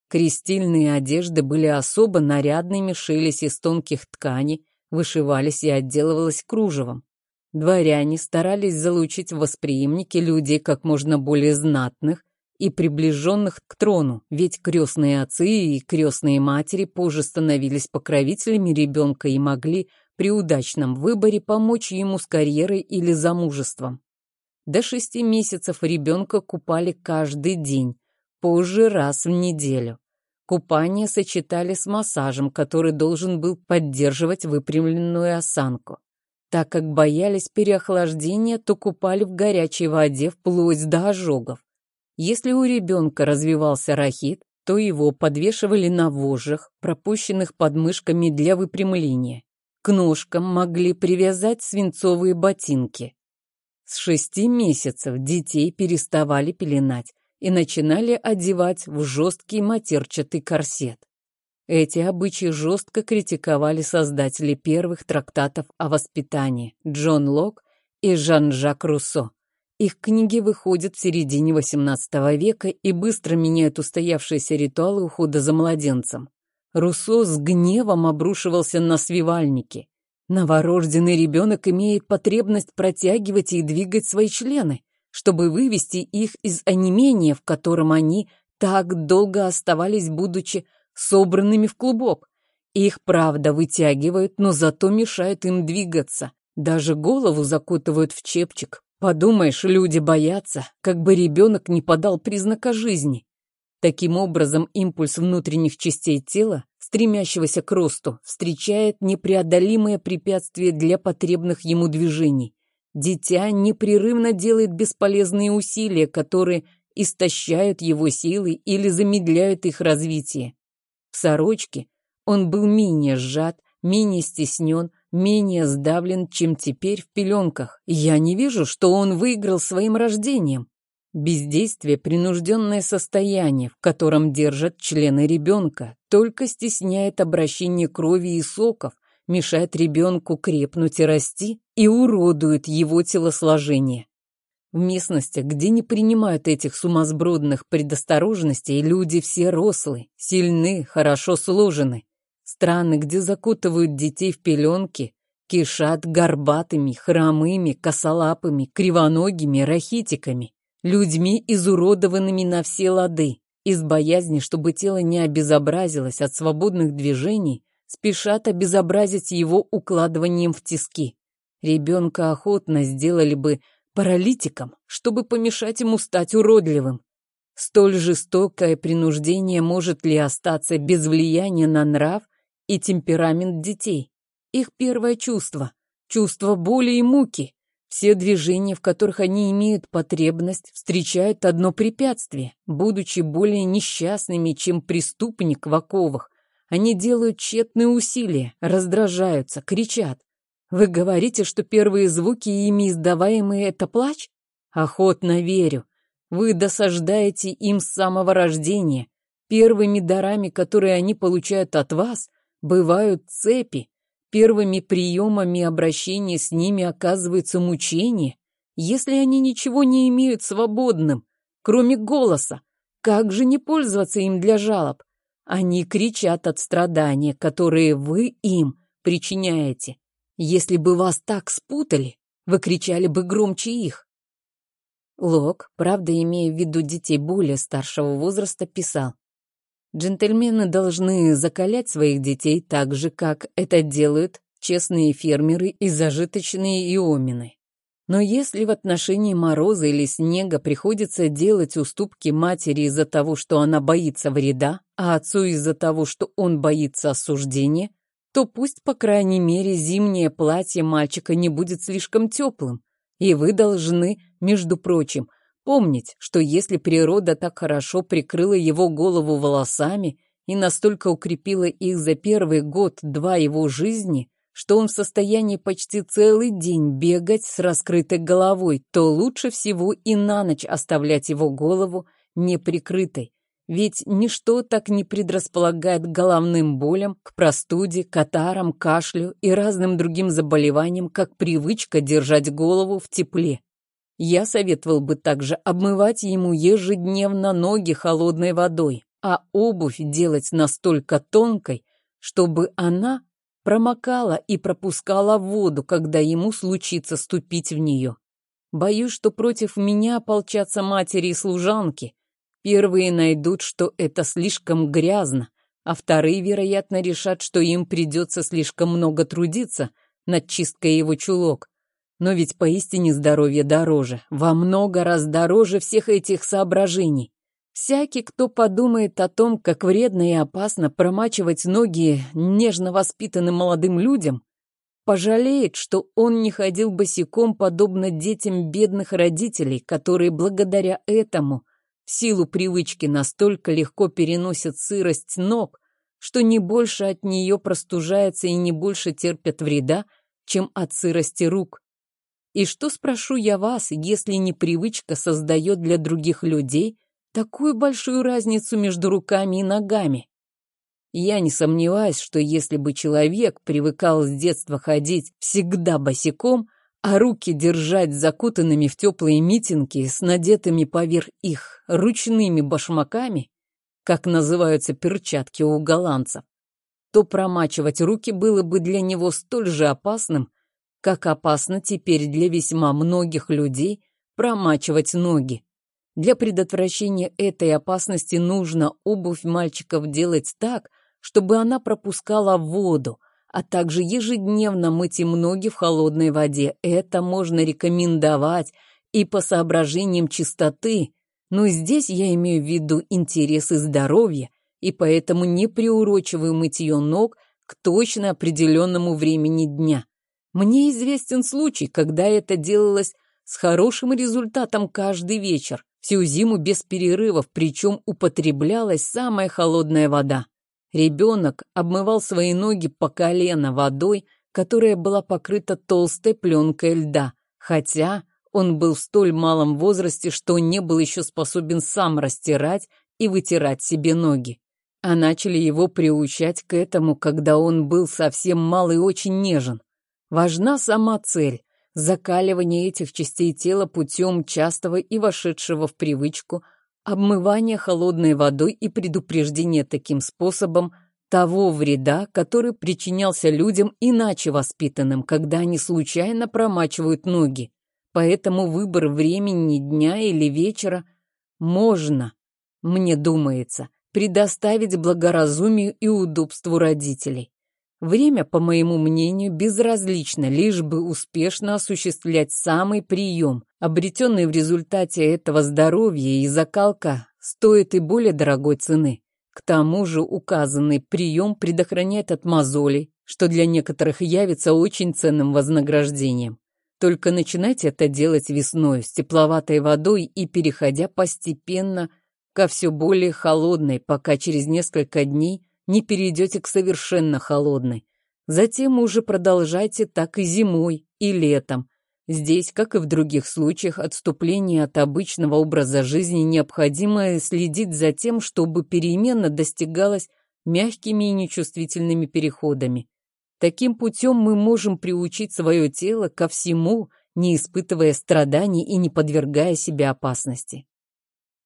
Крестильные одежды были особо нарядными, шились из тонких тканей, вышивались и отделывалось кружевом. Дворяне старались залучить в восприемники людей как можно более знатных и приближенных к трону, ведь крестные отцы и крестные матери позже становились покровителями ребенка и могли при удачном выборе помочь ему с карьерой или замужеством. До шести месяцев ребенка купали каждый день, позже раз в неделю. Купание сочетали с массажем, который должен был поддерживать выпрямленную осанку. Так как боялись переохлаждения, то купали в горячей воде вплоть до ожогов. Если у ребенка развивался рахит, то его подвешивали на вожжах, пропущенных подмышками для выпрямления. К ножкам могли привязать свинцовые ботинки. С шести месяцев детей переставали пеленать и начинали одевать в жесткий матерчатый корсет. Эти обычаи жестко критиковали создатели первых трактатов о воспитании Джон Лок и Жан-Жак Руссо. Их книги выходят в середине XVIII века и быстро меняют устоявшиеся ритуалы ухода за младенцем. Руссо с гневом обрушивался на свивальники. Новорожденный ребенок имеет потребность протягивать и двигать свои члены, чтобы вывести их из онемения, в котором они так долго оставались, будучи собранными в клубок. Их, правда, вытягивают, но зато мешают им двигаться. Даже голову закутывают в чепчик. Подумаешь, люди боятся, как бы ребенок не подал признака жизни. Таким образом, импульс внутренних частей тела, стремящегося к росту, встречает непреодолимое препятствие для потребных ему движений. Дитя непрерывно делает бесполезные усилия, которые истощают его силы или замедляют их развитие. В сорочке он был менее сжат, менее стеснен, менее сдавлен, чем теперь в пеленках. Я не вижу, что он выиграл своим рождением. Бездействие – принужденное состояние, в котором держат члены ребенка, только стесняет обращение крови и соков, мешает ребенку крепнуть и расти и уродует его телосложение. В местностях, где не принимают этих сумасбродных предосторожностей, люди все рослые, сильны, хорошо сложены. Страны, где закутывают детей в пеленки, кишат горбатыми, хромыми, косолапыми, кривоногими рахитиками людьми, изуродованными на все лады. Из боязни, чтобы тело не обезобразилось от свободных движений, спешат обезобразить его укладыванием в тиски. Ребенка охотно сделали бы паралитиком, чтобы помешать ему стать уродливым. Столь жестокое принуждение может ли остаться без влияния на нрав и темперамент детей? Их первое чувство – чувство боли и муки, все движения, в которых они имеют потребность, встречают одно препятствие. Будучи более несчастными, чем преступник в оковах, они делают тщетные усилия, раздражаются, кричат. Вы говорите, что первые звуки, ими издаваемые, это плач? Охотно верю. Вы досаждаете им с самого рождения. Первыми дарами, которые они получают от вас, бывают цепи, Первыми приемами обращения с ними оказывается мучение, если они ничего не имеют свободным, кроме голоса. Как же не пользоваться им для жалоб? Они кричат от страдания, которые вы им причиняете. Если бы вас так спутали, вы кричали бы громче их. Лок, правда, имея в виду детей более старшего возраста, писал. Джентльмены должны закалять своих детей так же, как это делают честные фермеры и зажиточные иомины. Но если в отношении мороза или снега приходится делать уступки матери из-за того, что она боится вреда, а отцу из-за того, что он боится осуждения, то пусть, по крайней мере, зимнее платье мальчика не будет слишком теплым, и вы должны, между прочим, Помнить, что если природа так хорошо прикрыла его голову волосами и настолько укрепила их за первый год-два его жизни, что он в состоянии почти целый день бегать с раскрытой головой, то лучше всего и на ночь оставлять его голову неприкрытой. Ведь ничто так не предрасполагает головным болям, к простуде, катарам, кашлю и разным другим заболеваниям, как привычка держать голову в тепле. Я советовал бы также обмывать ему ежедневно ноги холодной водой, а обувь делать настолько тонкой, чтобы она промокала и пропускала воду, когда ему случится ступить в нее. Боюсь, что против меня ополчатся матери и служанки. Первые найдут, что это слишком грязно, а вторые, вероятно, решат, что им придется слишком много трудиться над чисткой его чулок, но ведь поистине здоровье дороже, во много раз дороже всех этих соображений. Всякий, кто подумает о том, как вредно и опасно промачивать ноги нежно воспитанным молодым людям, пожалеет, что он не ходил босиком, подобно детям бедных родителей, которые благодаря этому силу привычки настолько легко переносят сырость ног, что не больше от нее простужается и не больше терпят вреда, чем от сырости рук. И что, спрошу я вас, если непривычка создает для других людей такую большую разницу между руками и ногами? Я не сомневаюсь, что если бы человек привыкал с детства ходить всегда босиком, а руки держать закутанными в теплые митинги с надетыми поверх их ручными башмаками, как называются перчатки у голландцев, то промачивать руки было бы для него столь же опасным, как опасно теперь для весьма многих людей промачивать ноги. Для предотвращения этой опасности нужно обувь мальчиков делать так, чтобы она пропускала воду, а также ежедневно мыть им ноги в холодной воде. Это можно рекомендовать и по соображениям чистоты, но здесь я имею в виду интересы здоровья, и поэтому не приурочиваю мытье ног к точно определенному времени дня. Мне известен случай, когда это делалось с хорошим результатом каждый вечер, всю зиму без перерывов, причем употреблялась самая холодная вода. Ребенок обмывал свои ноги по колено водой, которая была покрыта толстой пленкой льда, хотя он был в столь малом возрасте, что не был еще способен сам растирать и вытирать себе ноги. А начали его приучать к этому, когда он был совсем мал и очень нежен. Важна сама цель – закаливание этих частей тела путем частого и вошедшего в привычку – обмывание холодной водой и предупреждение таким способом того вреда, который причинялся людям иначе воспитанным, когда они случайно промачивают ноги. Поэтому выбор времени дня или вечера можно, мне думается, предоставить благоразумию и удобству родителей. Время, по моему мнению, безразлично, лишь бы успешно осуществлять самый прием, обретенный в результате этого здоровье и закалка, стоит и более дорогой цены. К тому же указанный прием предохраняет от мозолей, что для некоторых явится очень ценным вознаграждением. Только начинайте это делать весной с тепловатой водой и переходя постепенно ко все более холодной, пока через несколько дней не перейдете к совершенно холодной. Затем уже продолжайте так и зимой, и летом. Здесь, как и в других случаях отступления от обычного образа жизни, необходимо следить за тем, чтобы перемена достигалась мягкими и нечувствительными переходами. Таким путем мы можем приучить свое тело ко всему, не испытывая страданий и не подвергая себя опасности.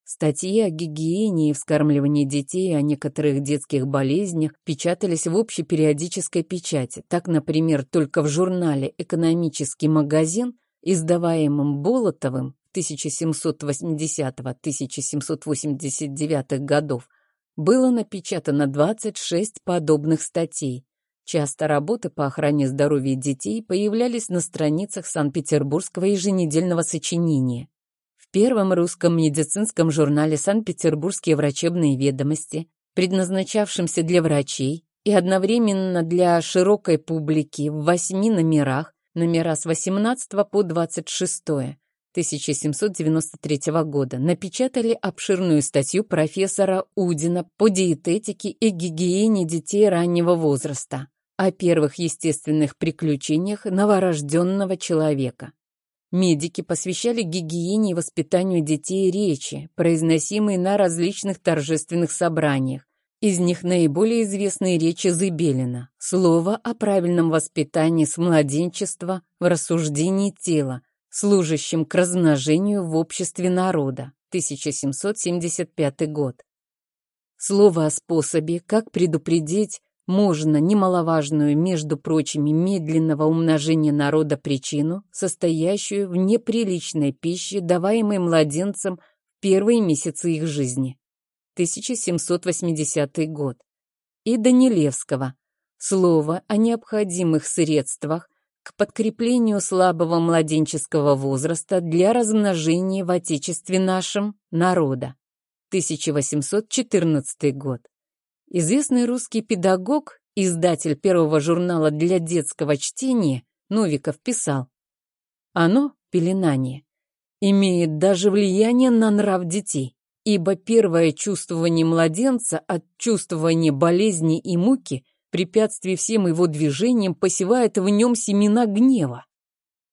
Статьи о гигиене и вскармливании детей, о некоторых детских болезнях печатались в общей периодической печати. Так, например, только в журнале «Экономический магазин», издаваемом Болотовым 1780-1789 годов, было напечатано 26 подобных статей. Часто работы по охране здоровья детей появлялись на страницах Санкт-Петербургского еженедельного сочинения первом русском медицинском журнале «Санкт-Петербургские врачебные ведомости», предназначавшемся для врачей и одновременно для широкой публики в восьми номерах, номера с 18 по 26 1793 года, напечатали обширную статью профессора Удина по диететике и гигиене детей раннего возраста о первых естественных приключениях новорожденного человека. Медики посвящали гигиене и воспитанию детей речи, произносимые на различных торжественных собраниях. Из них наиболее известные речи Зыбелина. Слово о правильном воспитании с младенчества в рассуждении тела, служащем к размножению в обществе народа. 1775 год. Слово о способе, как предупредить можно немаловажную, между прочими, медленного умножения народа причину, состоящую в неприличной пище, даваемой младенцам в первые месяцы их жизни. 1780 год. И Данилевского. Слово о необходимых средствах к подкреплению слабого младенческого возраста для размножения в Отечестве нашем народа. 1814 год. Известный русский педагог, издатель первого журнала для детского чтения, Новиков писал, «Оно, пеленание, имеет даже влияние на нрав детей, ибо первое чувствование младенца от чувствования болезни и муки, препятствий всем его движениям, посевает в нем семена гнева».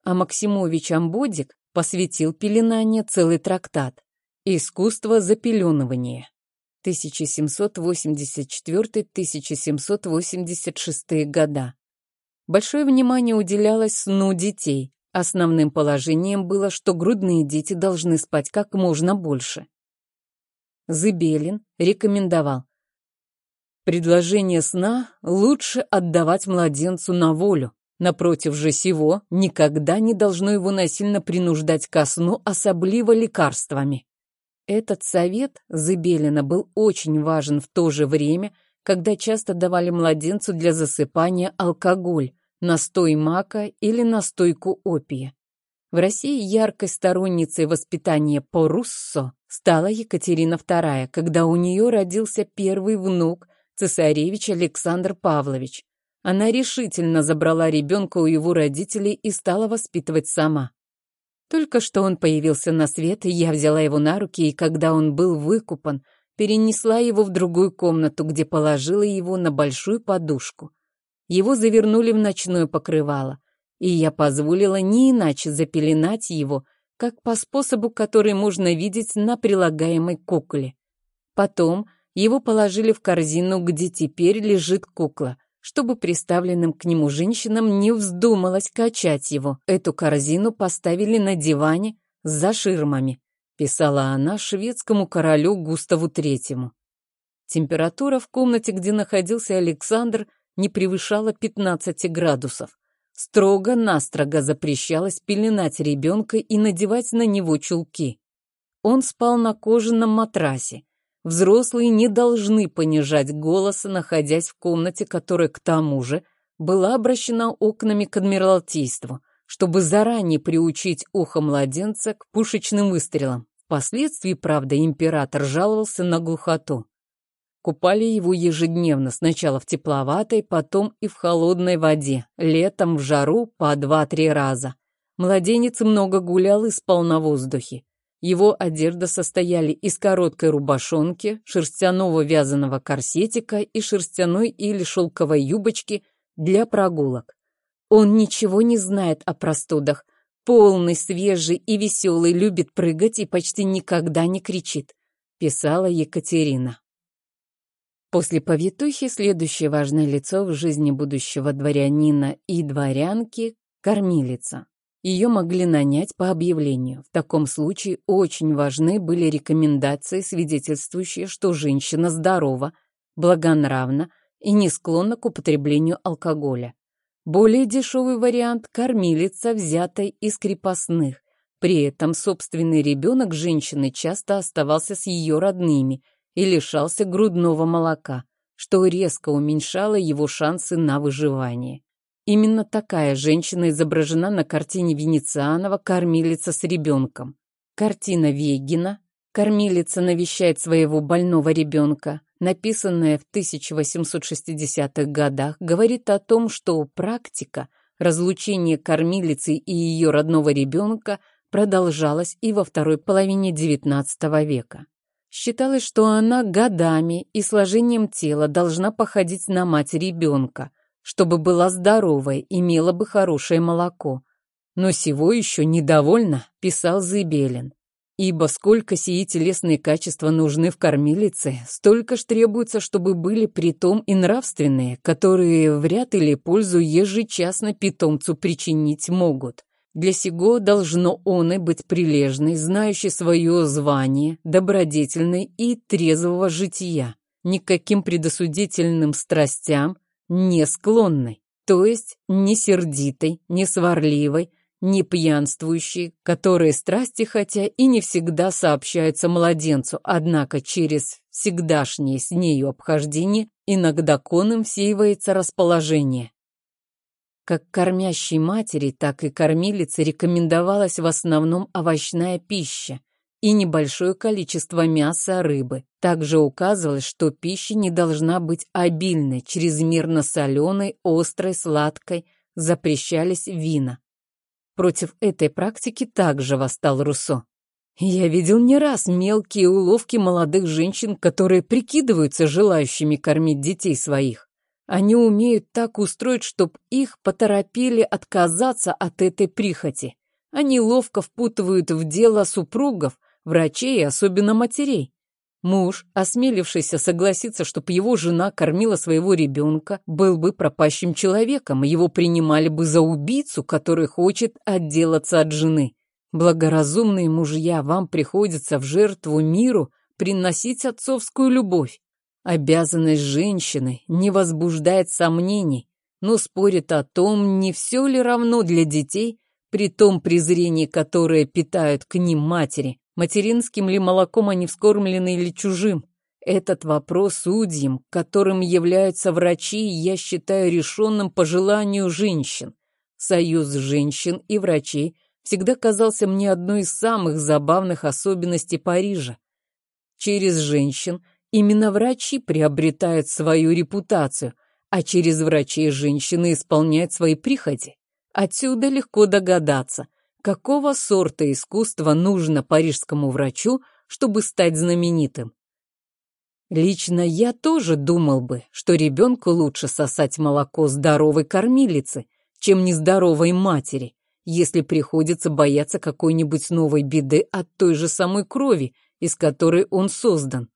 А Максимович Амбодик посвятил пеленание целый трактат «Искусство запеленывания». 1784-1786 года. Большое внимание уделялось сну детей. Основным положением было, что грудные дети должны спать как можно больше. Зыбелин рекомендовал Предложение сна лучше отдавать младенцу на волю. Напротив же сего, никогда не должно его насильно принуждать ко сну, особливо лекарствами. Этот совет Зыбелина был очень важен в то же время, когда часто давали младенцу для засыпания алкоголь, настой мака или настойку опия. В России яркой сторонницей воспитания по Руссо стала Екатерина II, когда у нее родился первый внук, цесаревич Александр Павлович. Она решительно забрала ребенка у его родителей и стала воспитывать сама. Только что он появился на свет, я взяла его на руки, и когда он был выкупан, перенесла его в другую комнату, где положила его на большую подушку. Его завернули в ночное покрывало, и я позволила не иначе запеленать его, как по способу, который можно видеть на прилагаемой кукле. Потом его положили в корзину, где теперь лежит кукла — чтобы приставленным к нему женщинам не вздумалось качать его. Эту корзину поставили на диване за ширмами, писала она шведскому королю Густаву Третьему. Температура в комнате, где находился Александр, не превышала 15 градусов. Строго-настрого запрещалось пеленать ребенка и надевать на него чулки. Он спал на кожаном матрасе, Взрослые не должны понижать голоса, находясь в комнате, которая, к тому же, была обращена окнами к Адмиралтейству, чтобы заранее приучить ухо младенца к пушечным выстрелам. Впоследствии, правда, император жаловался на глухоту. Купали его ежедневно, сначала в тепловатой, потом и в холодной воде, летом в жару по два-три раза. Младенец много гулял и спал на воздухе. Его одежда состояли из короткой рубашонки, шерстяного вязаного корсетика и шерстяной или шелковой юбочки для прогулок. Он ничего не знает о простудах. Полный, свежий и веселый, любит прыгать и почти никогда не кричит, писала Екатерина. После повитухи следующее важное лицо в жизни будущего дворянина и дворянки – кормилица. Ее могли нанять по объявлению. В таком случае очень важны были рекомендации, свидетельствующие, что женщина здорова, благонравна и не склонна к употреблению алкоголя. Более дешевый вариант – кормилица, взятой из крепостных. При этом собственный ребенок женщины часто оставался с ее родными и лишался грудного молока, что резко уменьшало его шансы на выживание. Именно такая женщина изображена на картине Венецианова «Кормилица с ребенком». Картина Вегина «Кормилица навещает своего больного ребенка», написанная в 1860-х годах, говорит о том, что практика разлучения кормилицы и ее родного ребенка продолжалась и во второй половине XIX века. Считалось, что она годами и сложением тела должна походить на мать ребенка, чтобы была здоровая, имела бы хорошее молоко. Но сего еще недовольно, писал Зыбелин. Ибо сколько сии телесные качества нужны в кормилице, столько ж требуется, чтобы были притом и нравственные, которые вряд или пользу ежечасно питомцу причинить могут. Для сего должно он и быть прилежной, знающей свое звание, добродетельной и трезвого жития, никаким предосудительным страстям, не склонной, то есть не сердитой, не сварливой, не пьянствующей, которые страсти хотя и не всегда сообщаются младенцу, однако через всегдашнее с нею обхождение иногда конным всеивается расположение. Как кормящей матери, так и кормилице рекомендовалась в основном овощная пища, и небольшое количество мяса, рыбы. Также указывалось, что пища не должна быть обильной, чрезмерно соленой, острой, сладкой, запрещались вина. Против этой практики также восстал Руссо. Я видел не раз мелкие уловки молодых женщин, которые прикидываются желающими кормить детей своих. Они умеют так устроить, чтоб их поторопили отказаться от этой прихоти. Они ловко впутывают в дело супругов, врачей особенно матерей. Муж, осмелившийся согласиться, чтобы его жена кормила своего ребенка, был бы пропащим человеком, его принимали бы за убийцу, который хочет отделаться от жены. Благоразумные мужья, вам приходится в жертву миру приносить отцовскую любовь. Обязанность женщины не возбуждает сомнений, но спорит о том, не все ли равно для детей, при том презрении, которое питают к ним матери. Материнским ли молоком они вскормлены или чужим? Этот вопрос судьям, которым являются врачи, я считаю решенным по желанию женщин. Союз женщин и врачей всегда казался мне одной из самых забавных особенностей Парижа. Через женщин именно врачи приобретают свою репутацию, а через врачей женщины исполняют свои прихоти. Отсюда легко догадаться – какого сорта искусства нужно парижскому врачу, чтобы стать знаменитым. Лично я тоже думал бы, что ребенку лучше сосать молоко здоровой кормилицы, чем нездоровой матери, если приходится бояться какой-нибудь новой беды от той же самой крови, из которой он создан.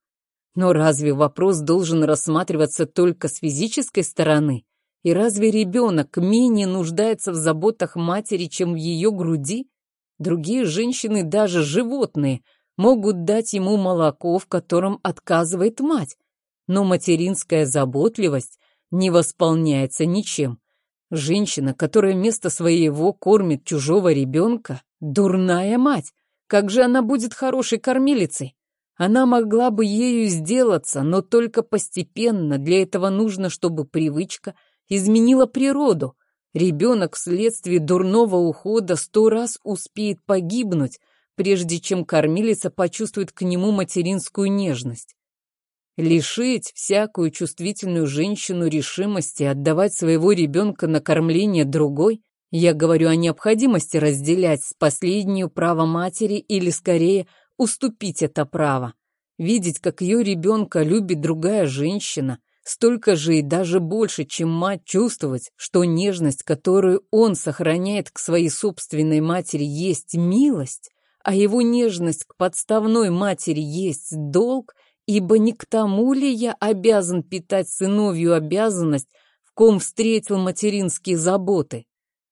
Но разве вопрос должен рассматриваться только с физической стороны? И разве ребенок менее нуждается в заботах матери, чем в ее груди? Другие женщины, даже животные, могут дать ему молоко, в котором отказывает мать, но материнская заботливость не восполняется ничем. Женщина, которая вместо своего кормит чужого ребенка, дурная мать. Как же она будет хорошей кормилицей? Она могла бы ею сделаться, но только постепенно. Для этого нужно, чтобы привычка – изменила природу. Ребенок вследствие дурного ухода сто раз успеет погибнуть, прежде чем кормилица почувствует к нему материнскую нежность. Лишить всякую чувствительную женщину решимости отдавать своего ребенка на кормление другой, я говорю о необходимости разделять с последнюю право матери или, скорее, уступить это право. Видеть, как ее ребенка любит другая женщина, Столько же и даже больше, чем мать, чувствовать, что нежность, которую он сохраняет к своей собственной матери, есть милость, а его нежность к подставной матери есть долг, ибо не к тому ли я обязан питать сыновью обязанность, в ком встретил материнские заботы?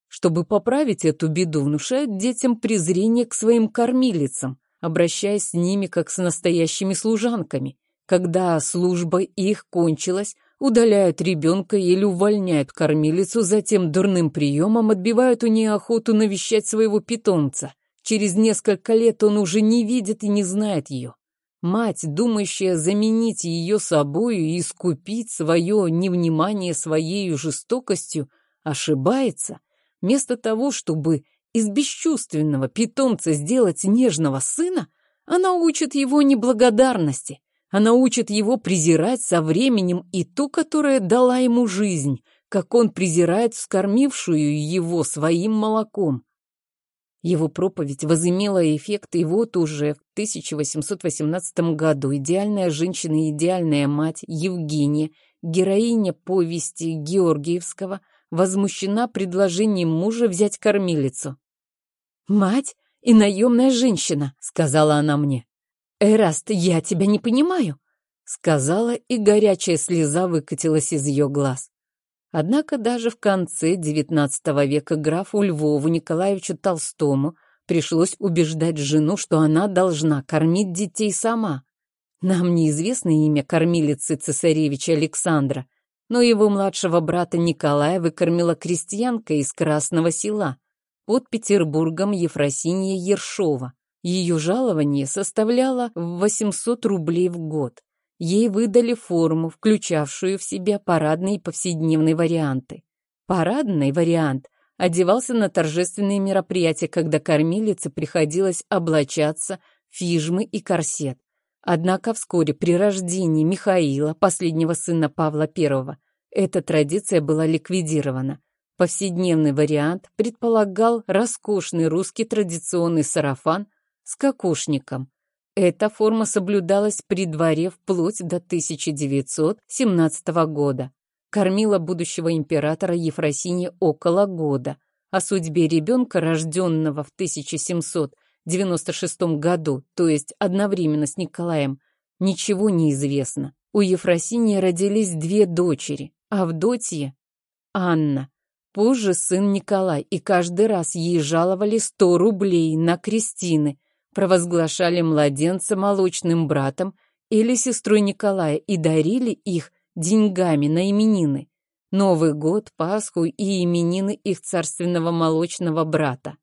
Чтобы поправить эту беду, внушают детям презрение к своим кормилицам, обращаясь с ними как с настоящими служанками. Когда служба их кончилась, удаляют ребенка или увольняют кормилицу, затем дурным приемом отбивают у нее охоту навещать своего питомца. Через несколько лет он уже не видит и не знает ее. Мать, думающая заменить ее собою и искупить свое невнимание своей жестокостью, ошибается. Вместо того, чтобы из бесчувственного питомца сделать нежного сына, она учит его неблагодарности, она учит его презирать со временем и ту, которая дала ему жизнь, как он презирает вскормившую его своим молоком. Его проповедь возымела эффект, и вот уже в 1818 году идеальная женщина и идеальная мать Евгения, героиня повести Георгиевского, возмущена предложением мужа взять кормилицу. «Мать и наемная женщина», — сказала она мне. «Эраст, я тебя не понимаю», — сказала, и горячая слеза выкатилась из ее глаз. Однако даже в конце XIX века графу Львову Николаевичу Толстому пришлось убеждать жену, что она должна кормить детей сама. Нам неизвестно имя кормилицы цесаревича Александра, но его младшего брата Николая выкормила крестьянка из Красного села под Петербургом Ефросинья Ершова. Ее жалование составляло 800 рублей в год. Ей выдали форму, включавшую в себя парадные и повседневные варианты. Парадный вариант одевался на торжественные мероприятия, когда кормилице приходилось облачаться в фижмы и корсет. Однако вскоре при рождении Михаила, последнего сына Павла I, эта традиция была ликвидирована. Повседневный вариант предполагал роскошный русский традиционный сарафан с кокошником. Эта форма соблюдалась при дворе вплоть до 1917 года. Кормила будущего императора Ефросинья около года. О судьбе ребенка, рожденного в 1796 году, то есть одновременно с Николаем, ничего не известно. У Ефросинии родились две дочери, Авдотья, Анна. Позже сын Николай, и каждый раз ей жаловали сто рублей на крестины, провозглашали младенца молочным братом или сестрой Николая и дарили их деньгами на именины. Новый год, Пасху и именины их царственного молочного брата.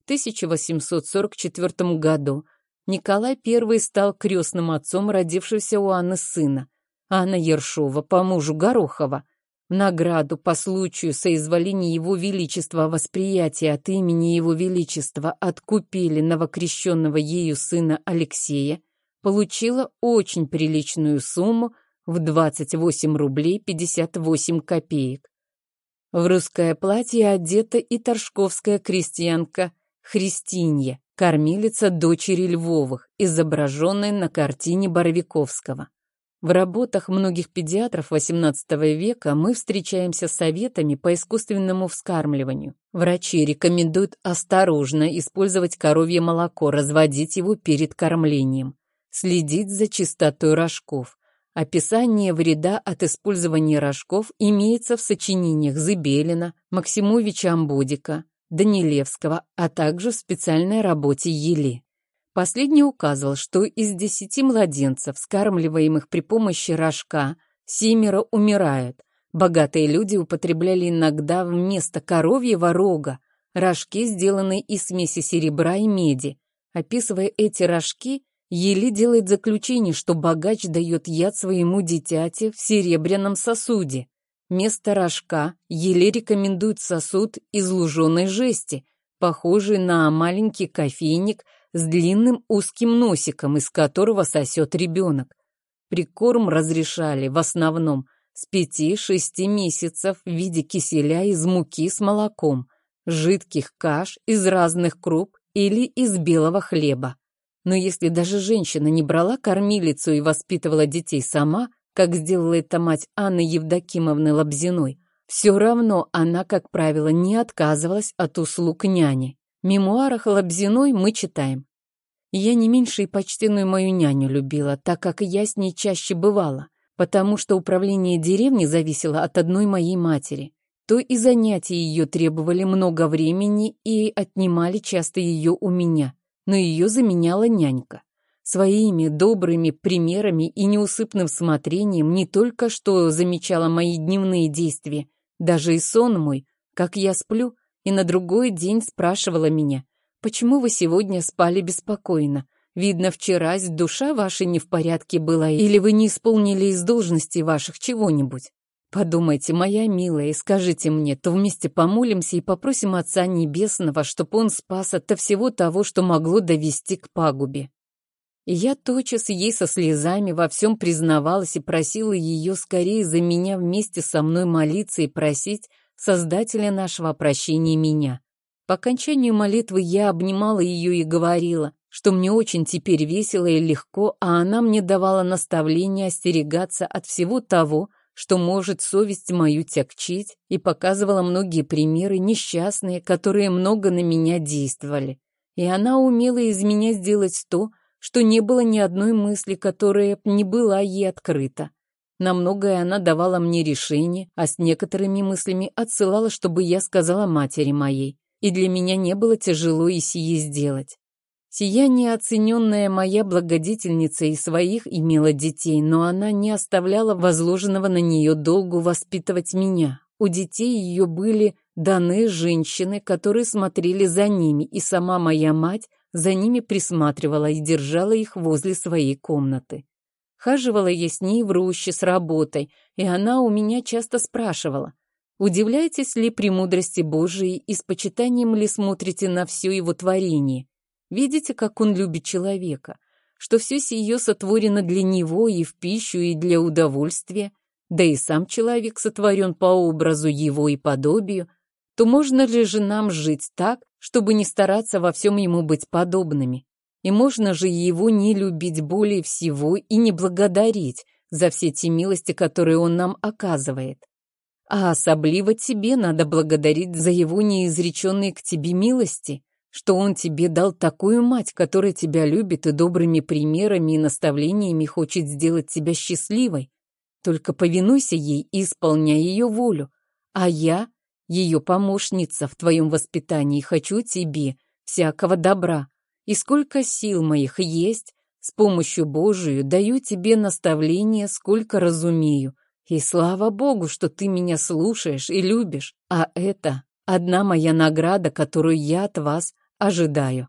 В 1844 году Николай I стал крестным отцом родившегося у Анны сына, Анна Ершова по мужу Горохова. В награду по случаю соизволения Его Величества восприятия от имени Его Величества откупили новокрещенного ею сына Алексея, получила очень приличную сумму в 28 рублей 58 копеек. В русское платье одета и торжковская крестьянка Христинья, кормилица дочери Львовых, изображенной на картине Боровиковского. В работах многих педиатров XVIII века мы встречаемся с советами по искусственному вскармливанию. Врачи рекомендуют осторожно использовать коровье молоко, разводить его перед кормлением, следить за чистотой рожков. Описание вреда от использования рожков имеется в сочинениях Зыбелина, Максимовича Амбодика, Данилевского, а также в специальной работе Ели. Последний указывал, что из десяти младенцев, скармливаемых при помощи рожка, семеро умирают. Богатые люди употребляли иногда вместо коровьего рога рожки, сделанные из смеси серебра и меди. Описывая эти рожки, Ели делает заключение, что богач дает яд своему дитяте в серебряном сосуде. Вместо рожка Ели рекомендует сосуд из луженой жести, похожий на маленький кофейник – с длинным узким носиком, из которого сосет ребенок. Прикорм разрешали в основном с пяти-шести месяцев в виде киселя из муки с молоком, жидких каш из разных круп или из белого хлеба. Но если даже женщина не брала кормилицу и воспитывала детей сама, как сделала это мать Анны Евдокимовны Лобзиной, все равно она, как правило, не отказывалась от услуг няни. Мемуарах Лобзиной мы читаем. Я не меньше и почтенную мою няню любила, так как я с ней чаще бывала, потому что управление деревни зависело от одной моей матери. То и занятия ее требовали много времени и отнимали часто ее у меня, но ее заменяла нянька. Своими добрыми примерами и неусыпным смотрением не только что замечала мои дневные действия, даже и сон мой, как я сплю, и на другой день спрашивала меня, «Почему вы сегодня спали беспокойно? Видно, вчера душа ваша не в порядке была, или вы не исполнили из должностей ваших чего-нибудь? Подумайте, моя милая, и скажите мне, то вместе помолимся и попросим Отца Небесного, чтобы Он спас от всего того, что могло довести к пагубе». И я тотчас ей со слезами во всем признавалась и просила ее скорее за меня вместе со мной молиться и просить Создателя нашего прощения меня. По окончанию молитвы я обнимала ее и говорила, что мне очень теперь весело и легко, а она мне давала наставление остерегаться от всего того, что может совесть мою тягчить, и показывала многие примеры несчастные, которые много на меня действовали. И она умела из меня сделать то, что не было ни одной мысли, которая не была ей открыта. На многое она давала мне решение, а с некоторыми мыслями отсылала, чтобы я сказала матери моей. И для меня не было тяжело и сие сделать. Сия неоцененная моя благодетельница и своих имела детей, но она не оставляла возложенного на нее долгу воспитывать меня. У детей ее были даны женщины, которые смотрели за ними, и сама моя мать за ними присматривала и держала их возле своей комнаты. Хаживала я с ней в роще с работой, и она у меня часто спрашивала, удивляетесь ли премудрости Божией и с почитанием ли смотрите на все его творение? Видите, как он любит человека, что все сие сотворено для него и в пищу, и для удовольствия, да и сам человек сотворен по образу его и подобию, то можно ли же нам жить так, чтобы не стараться во всем ему быть подобными? И можно же его не любить более всего и не благодарить за все те милости, которые он нам оказывает. А особливо тебе надо благодарить за его неизреченные к тебе милости, что он тебе дал такую мать, которая тебя любит и добрыми примерами и наставлениями хочет сделать тебя счастливой. Только повинуйся ей и исполняй ее волю. А я, ее помощница в твоем воспитании, хочу тебе всякого добра. И сколько сил моих есть, с помощью Божию даю тебе наставления, сколько разумею. И слава Богу, что ты меня слушаешь и любишь. А это одна моя награда, которую я от вас ожидаю.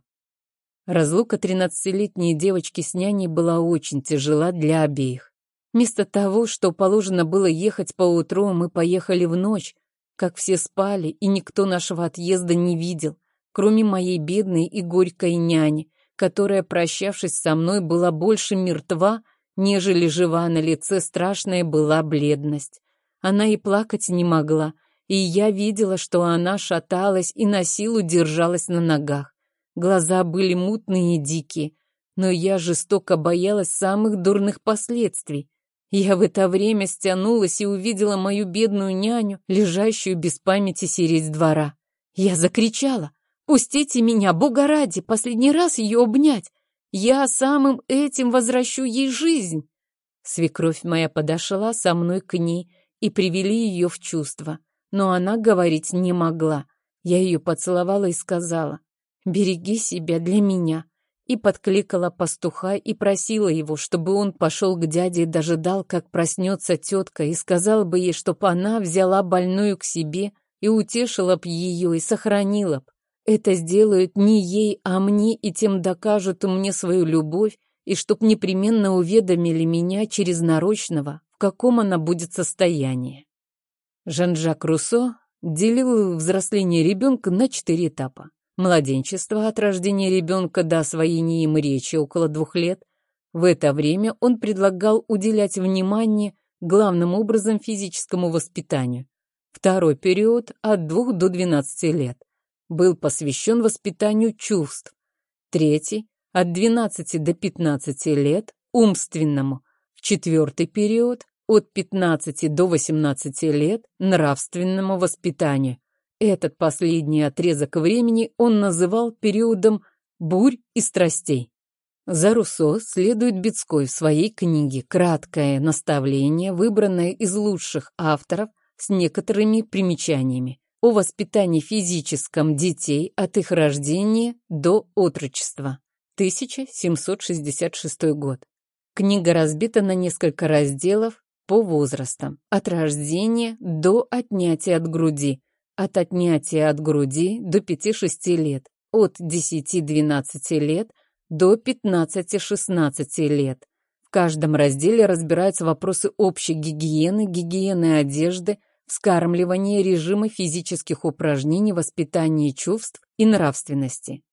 Разлука тринадцатилетней девочки с няней была очень тяжела для обеих. Вместо того, что положено было ехать по утру, мы поехали в ночь, как все спали, и никто нашего отъезда не видел, кроме моей бедной и горькой няни, которая, прощавшись со мной, была больше мертва, нежели жива на лице страшная была бледность. Она и плакать не могла, и я видела, что она шаталась и на силу держалась на ногах. Глаза были мутные и дикие, но я жестоко боялась самых дурных последствий. Я в это время стянулась и увидела мою бедную няню, лежащую без памяти сиреть двора. Я закричала. Пустите меня, Бога ради, последний раз ее обнять. Я самым этим возвращу ей жизнь. Свекровь моя подошла со мной к ней и привели ее в чувство. Но она говорить не могла. Я ее поцеловала и сказала, «Береги себя для меня». И подкликала пастуха и просила его, чтобы он пошел к дяде и дожидал, как проснется тетка, и сказал бы ей, чтоб она взяла больную к себе и утешила б ее и сохранила б. Это сделают не ей, а мне, и тем докажут мне свою любовь, и чтоб непременно уведомили меня через нарочного, в каком она будет состоянии. Жан-Жак Руссо делил взросление ребенка на четыре этапа. Младенчество от рождения ребенка до освоения им речи около двух лет. В это время он предлагал уделять внимание главным образом физическому воспитанию. Второй период от двух до двенадцати лет был посвящен воспитанию чувств. Третий – от 12 до 15 лет – умственному. Четвертый период – от 15 до 18 лет – нравственному воспитанию. Этот последний отрезок времени он называл периодом бурь и страстей. За Руссо следует Бецкой в своей книге «Краткое наставление», выбранное из лучших авторов с некоторыми примечаниями о воспитании физическом детей от их рождения до отрочества. 1766 год. Книга разбита на несколько разделов по возрастам. От рождения до отнятия от груди. От отнятия от груди до 5-6 лет. От 10-12 лет до 15-16 лет. В каждом разделе разбираются вопросы общей гигиены, гигиены одежды, вскармливание режима физических упражнений, воспитания чувств и нравственности.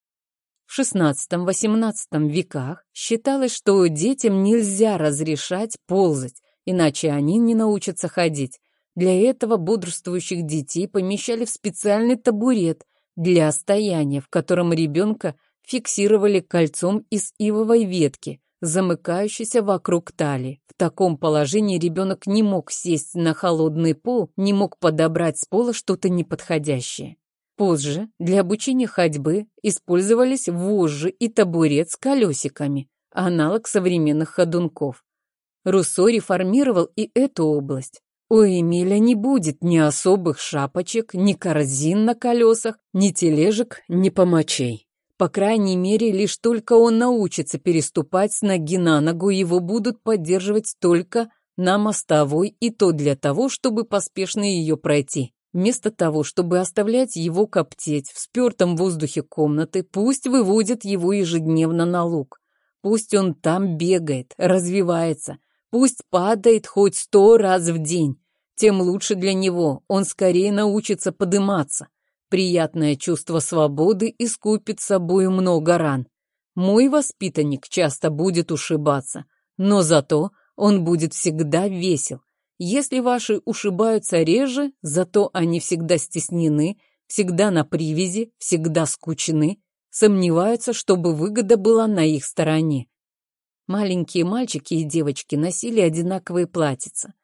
В XVI-XVIII веках считалось, что детям нельзя разрешать ползать, иначе они не научатся ходить. Для этого бодрствующих детей помещали в специальный табурет для стояния, в котором ребенка фиксировали кольцом из ивовой ветки, замыкающейся вокруг талии. В таком положении ребенок не мог сесть на холодный пол, не мог подобрать с пола что-то неподходящее. Позже для обучения ходьбы использовались вожжи и табурет с колесиками, аналог современных ходунков. Руссо реформировал и эту область. У Эмиля не будет ни особых шапочек, ни корзин на колесах, ни тележек, ни помочей. По крайней мере, лишь только он научится переступать с ноги на ногу, его будут поддерживать только на мостовой, и то для того, чтобы поспешно ее пройти. Вместо того, чтобы оставлять его коптеть в спертом воздухе комнаты, пусть выводят его ежедневно на луг. Пусть он там бегает, развивается, пусть падает хоть сто раз в день. Тем лучше для него, он скорее научится подыматься. Приятное чувство свободы искупит собою много ран. Мой воспитанник часто будет ушибаться, но зато он будет всегда весел. Если ваши ушибаются реже, зато они всегда стеснены, всегда на привязи, всегда скучны, сомневаются, чтобы выгода была на их стороне. Маленькие мальчики и девочки носили одинаковые платьица.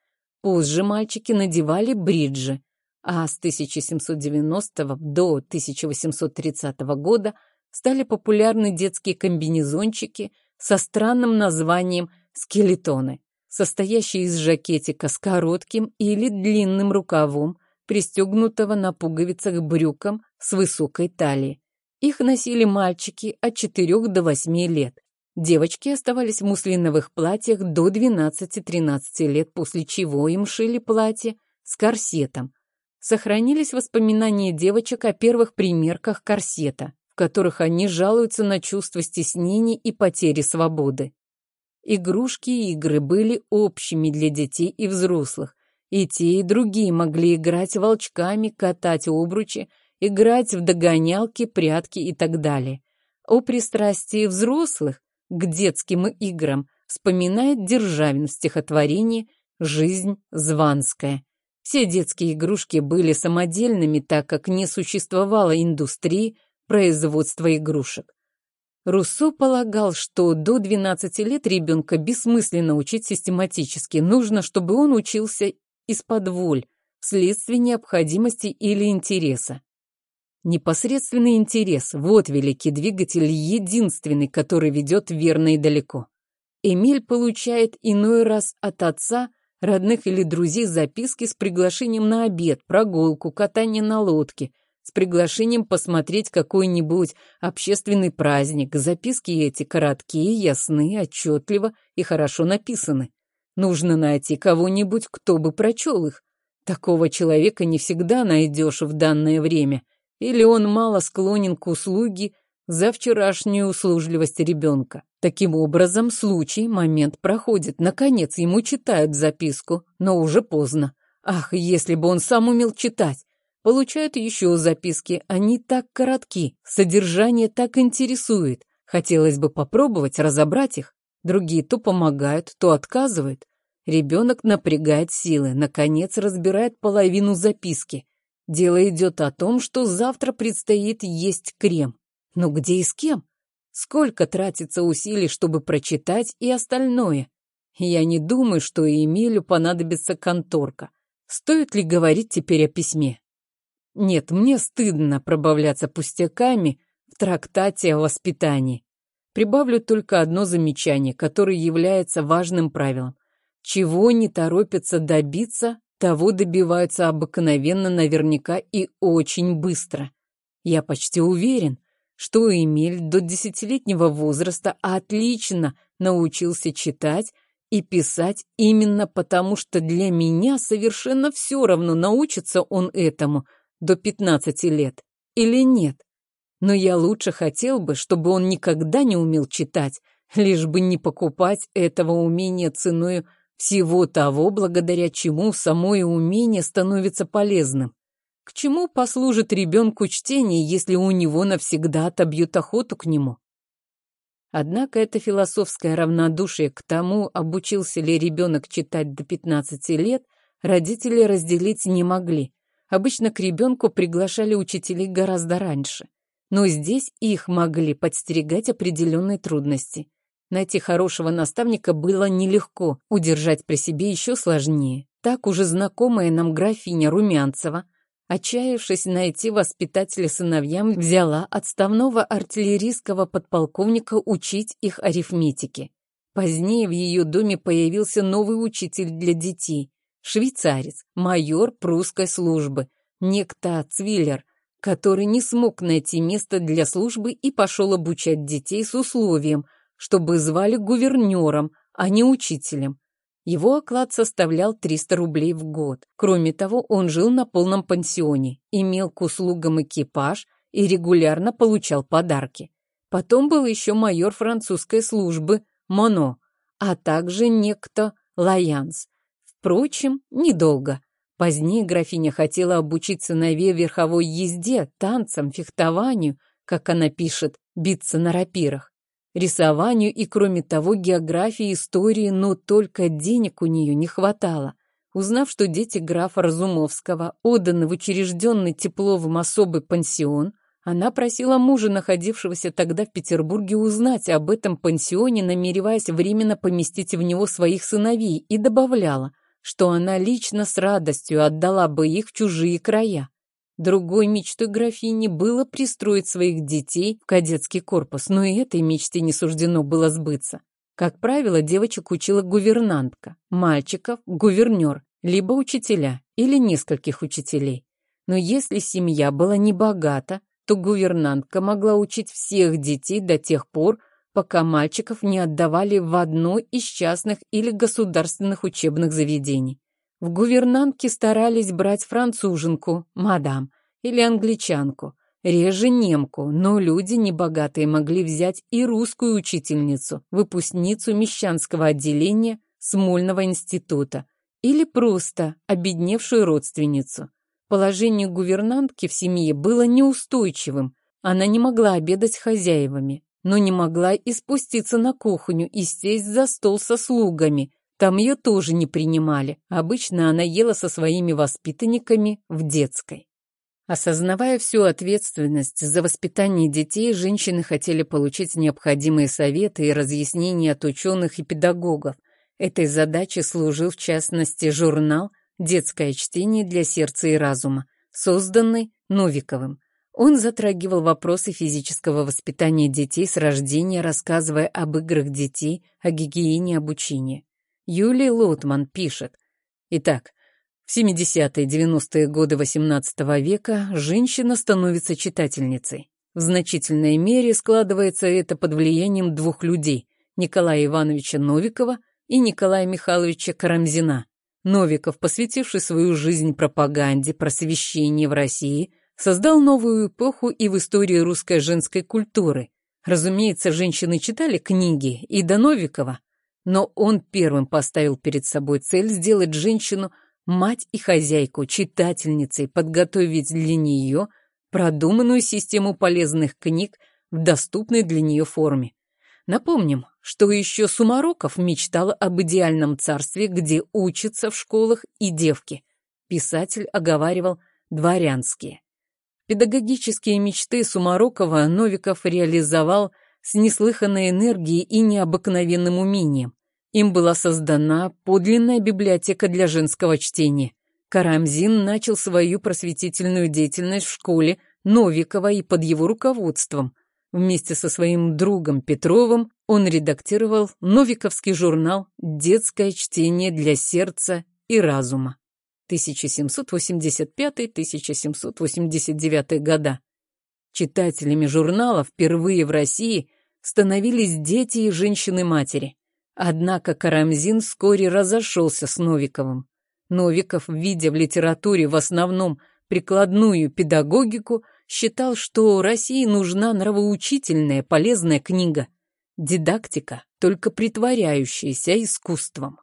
Позже мальчики надевали бриджи, а с 1790 до 1830 года стали популярны детские комбинезончики со странным названием «скелетоны», состоящие из жакетика с коротким или длинным рукавом, пристегнутого на пуговицах брюком с высокой талией. Их носили мальчики от 4 до 8 лет. Девочки оставались в муслиновых платьях до 12-13 лет, после чего им шили платье с корсетом. Сохранились воспоминания девочек о первых примерках корсета, в которых они жалуются на чувство стеснения и потери свободы. Игрушки и игры были общими для детей и взрослых. И те, и другие могли играть волчками, катать обручи, играть в догонялки, прятки и так далее. О пристрастии взрослых к детским играм вспоминает Державин в стихотворении «Жизнь званская». Все детские игрушки были самодельными, так как не существовало индустрии производства игрушек. Руссо полагал, что до 12 лет ребенка бессмысленно учить систематически. Нужно, чтобы он учился из-под воль, вследствие необходимости или интереса. Непосредственный интерес – вот великий двигатель, единственный, который ведет верно и далеко. Эмиль получает иной раз от отца, родных или друзей записки с приглашением на обед, прогулку, катание на лодке – с приглашением посмотреть какой-нибудь общественный праздник. Записки эти короткие, ясны, отчетливо и хорошо написаны. Нужно найти кого-нибудь, кто бы прочел их. Такого человека не всегда найдешь в данное время. Или он мало склонен к услуге за вчерашнюю услужливость ребенка. Таким образом, случай, момент проходит. Наконец, ему читают записку, но уже поздно. Ах, если бы он сам умел читать! Получают еще записки, они так коротки, содержание так интересует. Хотелось бы попробовать разобрать их. Другие то помогают, то отказывают. Ребенок напрягает силы, наконец разбирает половину записки. Дело идет о том, что завтра предстоит есть крем. Но где и с кем? Сколько тратится усилий, чтобы прочитать и остальное? Я не думаю, что Эмилю понадобится конторка. Стоит ли говорить теперь о письме? Нет, мне стыдно пробавляться пустяками в трактате о воспитании. Прибавлю только одно замечание, которое является важным правилом. Чего не торопятся добиться, того добиваются обыкновенно наверняка и очень быстро. Я почти уверен, что Эмиль до десятилетнего возраста отлично научился читать и писать именно потому, что для меня совершенно все равно, научится он этому – до 15 лет или нет. Но я лучше хотел бы, чтобы он никогда не умел читать, лишь бы не покупать этого умения ценой всего того, благодаря чему самое умение становится полезным. К чему послужит ребенку чтение, если у него навсегда отобьют охоту к нему? Однако это философское равнодушие к тому, обучился ли ребенок читать до 15 лет, родители разделить не могли. Обычно к ребенку приглашали учителей гораздо раньше. Но здесь их могли подстерегать определенные трудности. Найти хорошего наставника было нелегко, удержать при себе еще сложнее. Так уже знакомая нам графиня Румянцева, отчаявшись найти воспитателя сыновьям, взяла отставного артиллерийского подполковника учить их арифметике. Позднее в ее доме появился новый учитель для детей, Швейцарец, майор прусской службы, некто Цвиллер, который не смог найти место для службы и пошел обучать детей с условием, чтобы звали гувернером, а не учителем. Его оклад составлял 300 рублей в год. Кроме того, он жил на полном пансионе, имел к услугам экипаж и регулярно получал подарки. Потом был еще майор французской службы Моно, а также некто Лаянс, Впрочем, недолго. Позднее графиня хотела обучить сыновей верховой езде, танцам, фехтованию, как она пишет, биться на рапирах, рисованию и, кроме того, географии, истории, но только денег у нее не хватало. Узнав, что дети графа Разумовского отданы в учрежденный Тепловым особый пансион, она просила мужа, находившегося тогда в Петербурге, узнать об этом пансионе, намереваясь временно поместить в него своих сыновей, и добавляла – что она лично с радостью отдала бы их в чужие края. Другой мечтой графини было пристроить своих детей в кадетский корпус, но и этой мечте не суждено было сбыться. Как правило, девочек учила гувернантка, мальчиков – гувернер, либо учителя или нескольких учителей. Но если семья была небогата, то гувернантка могла учить всех детей до тех пор, пока мальчиков не отдавали в одно из частных или государственных учебных заведений. В гувернантке старались брать француженку, мадам, или англичанку, реже немку, но люди небогатые могли взять и русскую учительницу, выпускницу Мещанского отделения Смольного института, или просто обедневшую родственницу. Положение гувернантки в семье было неустойчивым, она не могла обедать с хозяевами, но не могла и спуститься на кухню и сесть за стол со слугами. Там ее тоже не принимали. Обычно она ела со своими воспитанниками в детской. Осознавая всю ответственность за воспитание детей, женщины хотели получить необходимые советы и разъяснения от ученых и педагогов. Этой задачей служил, в частности, журнал «Детское чтение для сердца и разума», созданный Новиковым. Он затрагивал вопросы физического воспитания детей с рождения, рассказывая об играх детей, о гигиене обучения. Юлия Лотман пишет. Итак, в 70-е-90-е годы XVIII века женщина становится читательницей. В значительной мере складывается это под влиянием двух людей – Николая Ивановича Новикова и Николая Михайловича Карамзина. Новиков, посвятивший свою жизнь пропаганде просвещения в России – создал новую эпоху и в истории русской женской культуры. Разумеется, женщины читали книги и до Новикова, но он первым поставил перед собой цель сделать женщину мать и хозяйку, читательницей, подготовить для нее продуманную систему полезных книг в доступной для нее форме. Напомним, что еще Сумароков мечтал об идеальном царстве, где учатся в школах и девки. Писатель оговаривал дворянские. Педагогические мечты Сумарокова Новиков реализовал с неслыханной энергией и необыкновенным умением. Им была создана подлинная библиотека для женского чтения. Карамзин начал свою просветительную деятельность в школе Новикова и под его руководством. Вместе со своим другом Петровым он редактировал новиковский журнал «Детское чтение для сердца и разума». 1785-1789 года. Читателями журнала впервые в России становились дети и женщины-матери. Однако Карамзин вскоре разошелся с Новиковым. Новиков, видя в литературе в основном прикладную педагогику, считал, что России нужна нравоучительная полезная книга, дидактика, только притворяющаяся искусством.